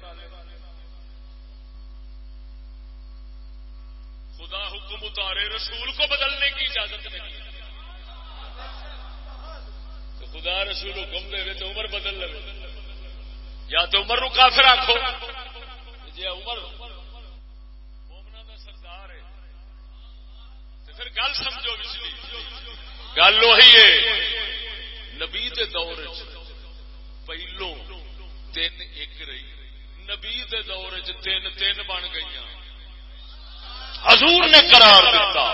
خدا حکم اتارے، رسول کو بدلنے کی اجازت نہیں۔ تو خدا رسول حکم دے تو عمر بدل لے۔ یا تو عمر نو کافر آخو جی عمر مومنا کا سردار ہے۔ تو پھر گل سمجھو گل وہی ہے، نبی دے دور پہلو تین ایک رہی نبی دے دور تین تین بن گئی حضور نے قرار دیتا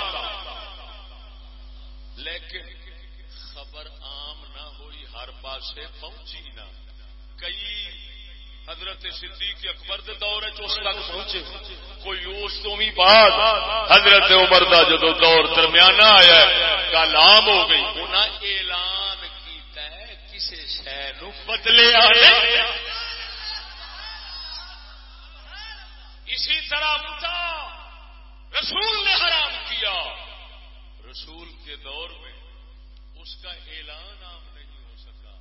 لیکن خبر عام نہ ہوئی ہر پاسے پہنچی نہ کئی حضرت صدیق اکبر دے دور اس تک پہنچے کوئی اس تو بھی بعد حضرت عمر دا جدو دور درمیانہ آیا گل عام ہو گئی انہیں اعلان کسی شہر بدلے آئے اسی طرح متا، رسول نے حرام کیا۔ رسول کے دور میں اس کا اعلان عام نہیں ہو سکا۔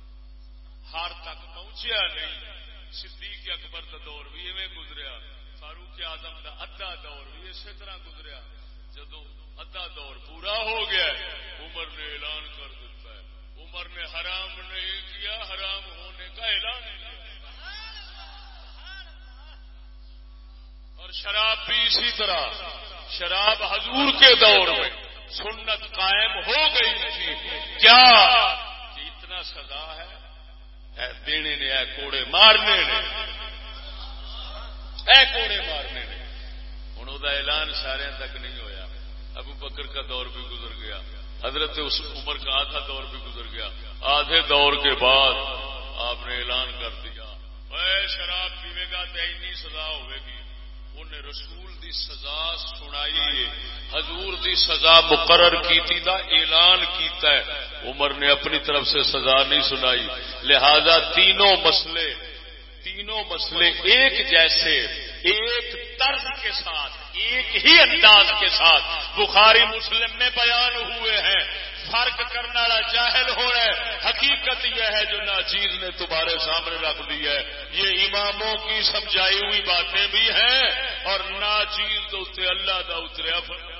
ہار تک پہنچیا نہیں۔ صدیق اکبر کا دور بھی ایویں گزریا۔ فاروق آدم کا ادھا دور بھی اسی طرح گزریا۔ جدو ادھا دور پورا ہو گیا، عمر نے اعلان کر دیتا ہے عمر نے حرام نہیں کیا، حرام ہونے کا اعلان اور شراب بھی اسی طرح، شراب حضور کے دور میں سنت قائم ہو گئی تھی۔ کیا؟ اتنا سزا ہے؟ دینے نے، اے کوڑے مارنے نے۔ اے کوڑے مارنے نے۔ ہوں وہ اعلان سارے تک نہیں ہویا۔ ابو بکر کا دور بھی گزر گیا۔ حضرت اس عمر کا آدھا دور بھی گزر گیا۔ آدھے دور کے بعد آپ نے اعلان کر دیا۔ اے شراب پیوے گا تو ای سزا ہوے گی۔ انہیں رسول دی سزا سنائی حضور دی سزا مقرر کیتی دا اعلان کیتا ہے۔ عمر نے اپنی طرف سے سزا نہیں سنائی۔ لہذا تینوں مسئلے تینوں مسئلے ایک جیسے ایک طرز کے ساتھ، ایک ہی انداز کے ساتھ بخاری مسلم میں بیان ہوئے ہیں۔ فرق کرنے والا جاہل ہو رہا ہے۔ حقیقت یہ ہے جو ناچیز نے تمہارے سامنے رکھ دی ہے۔ یہ اماموں کی سمجھائی ہوئی باتیں بھی ہیں اور ناچیز تو اللہ کا اتریا فرق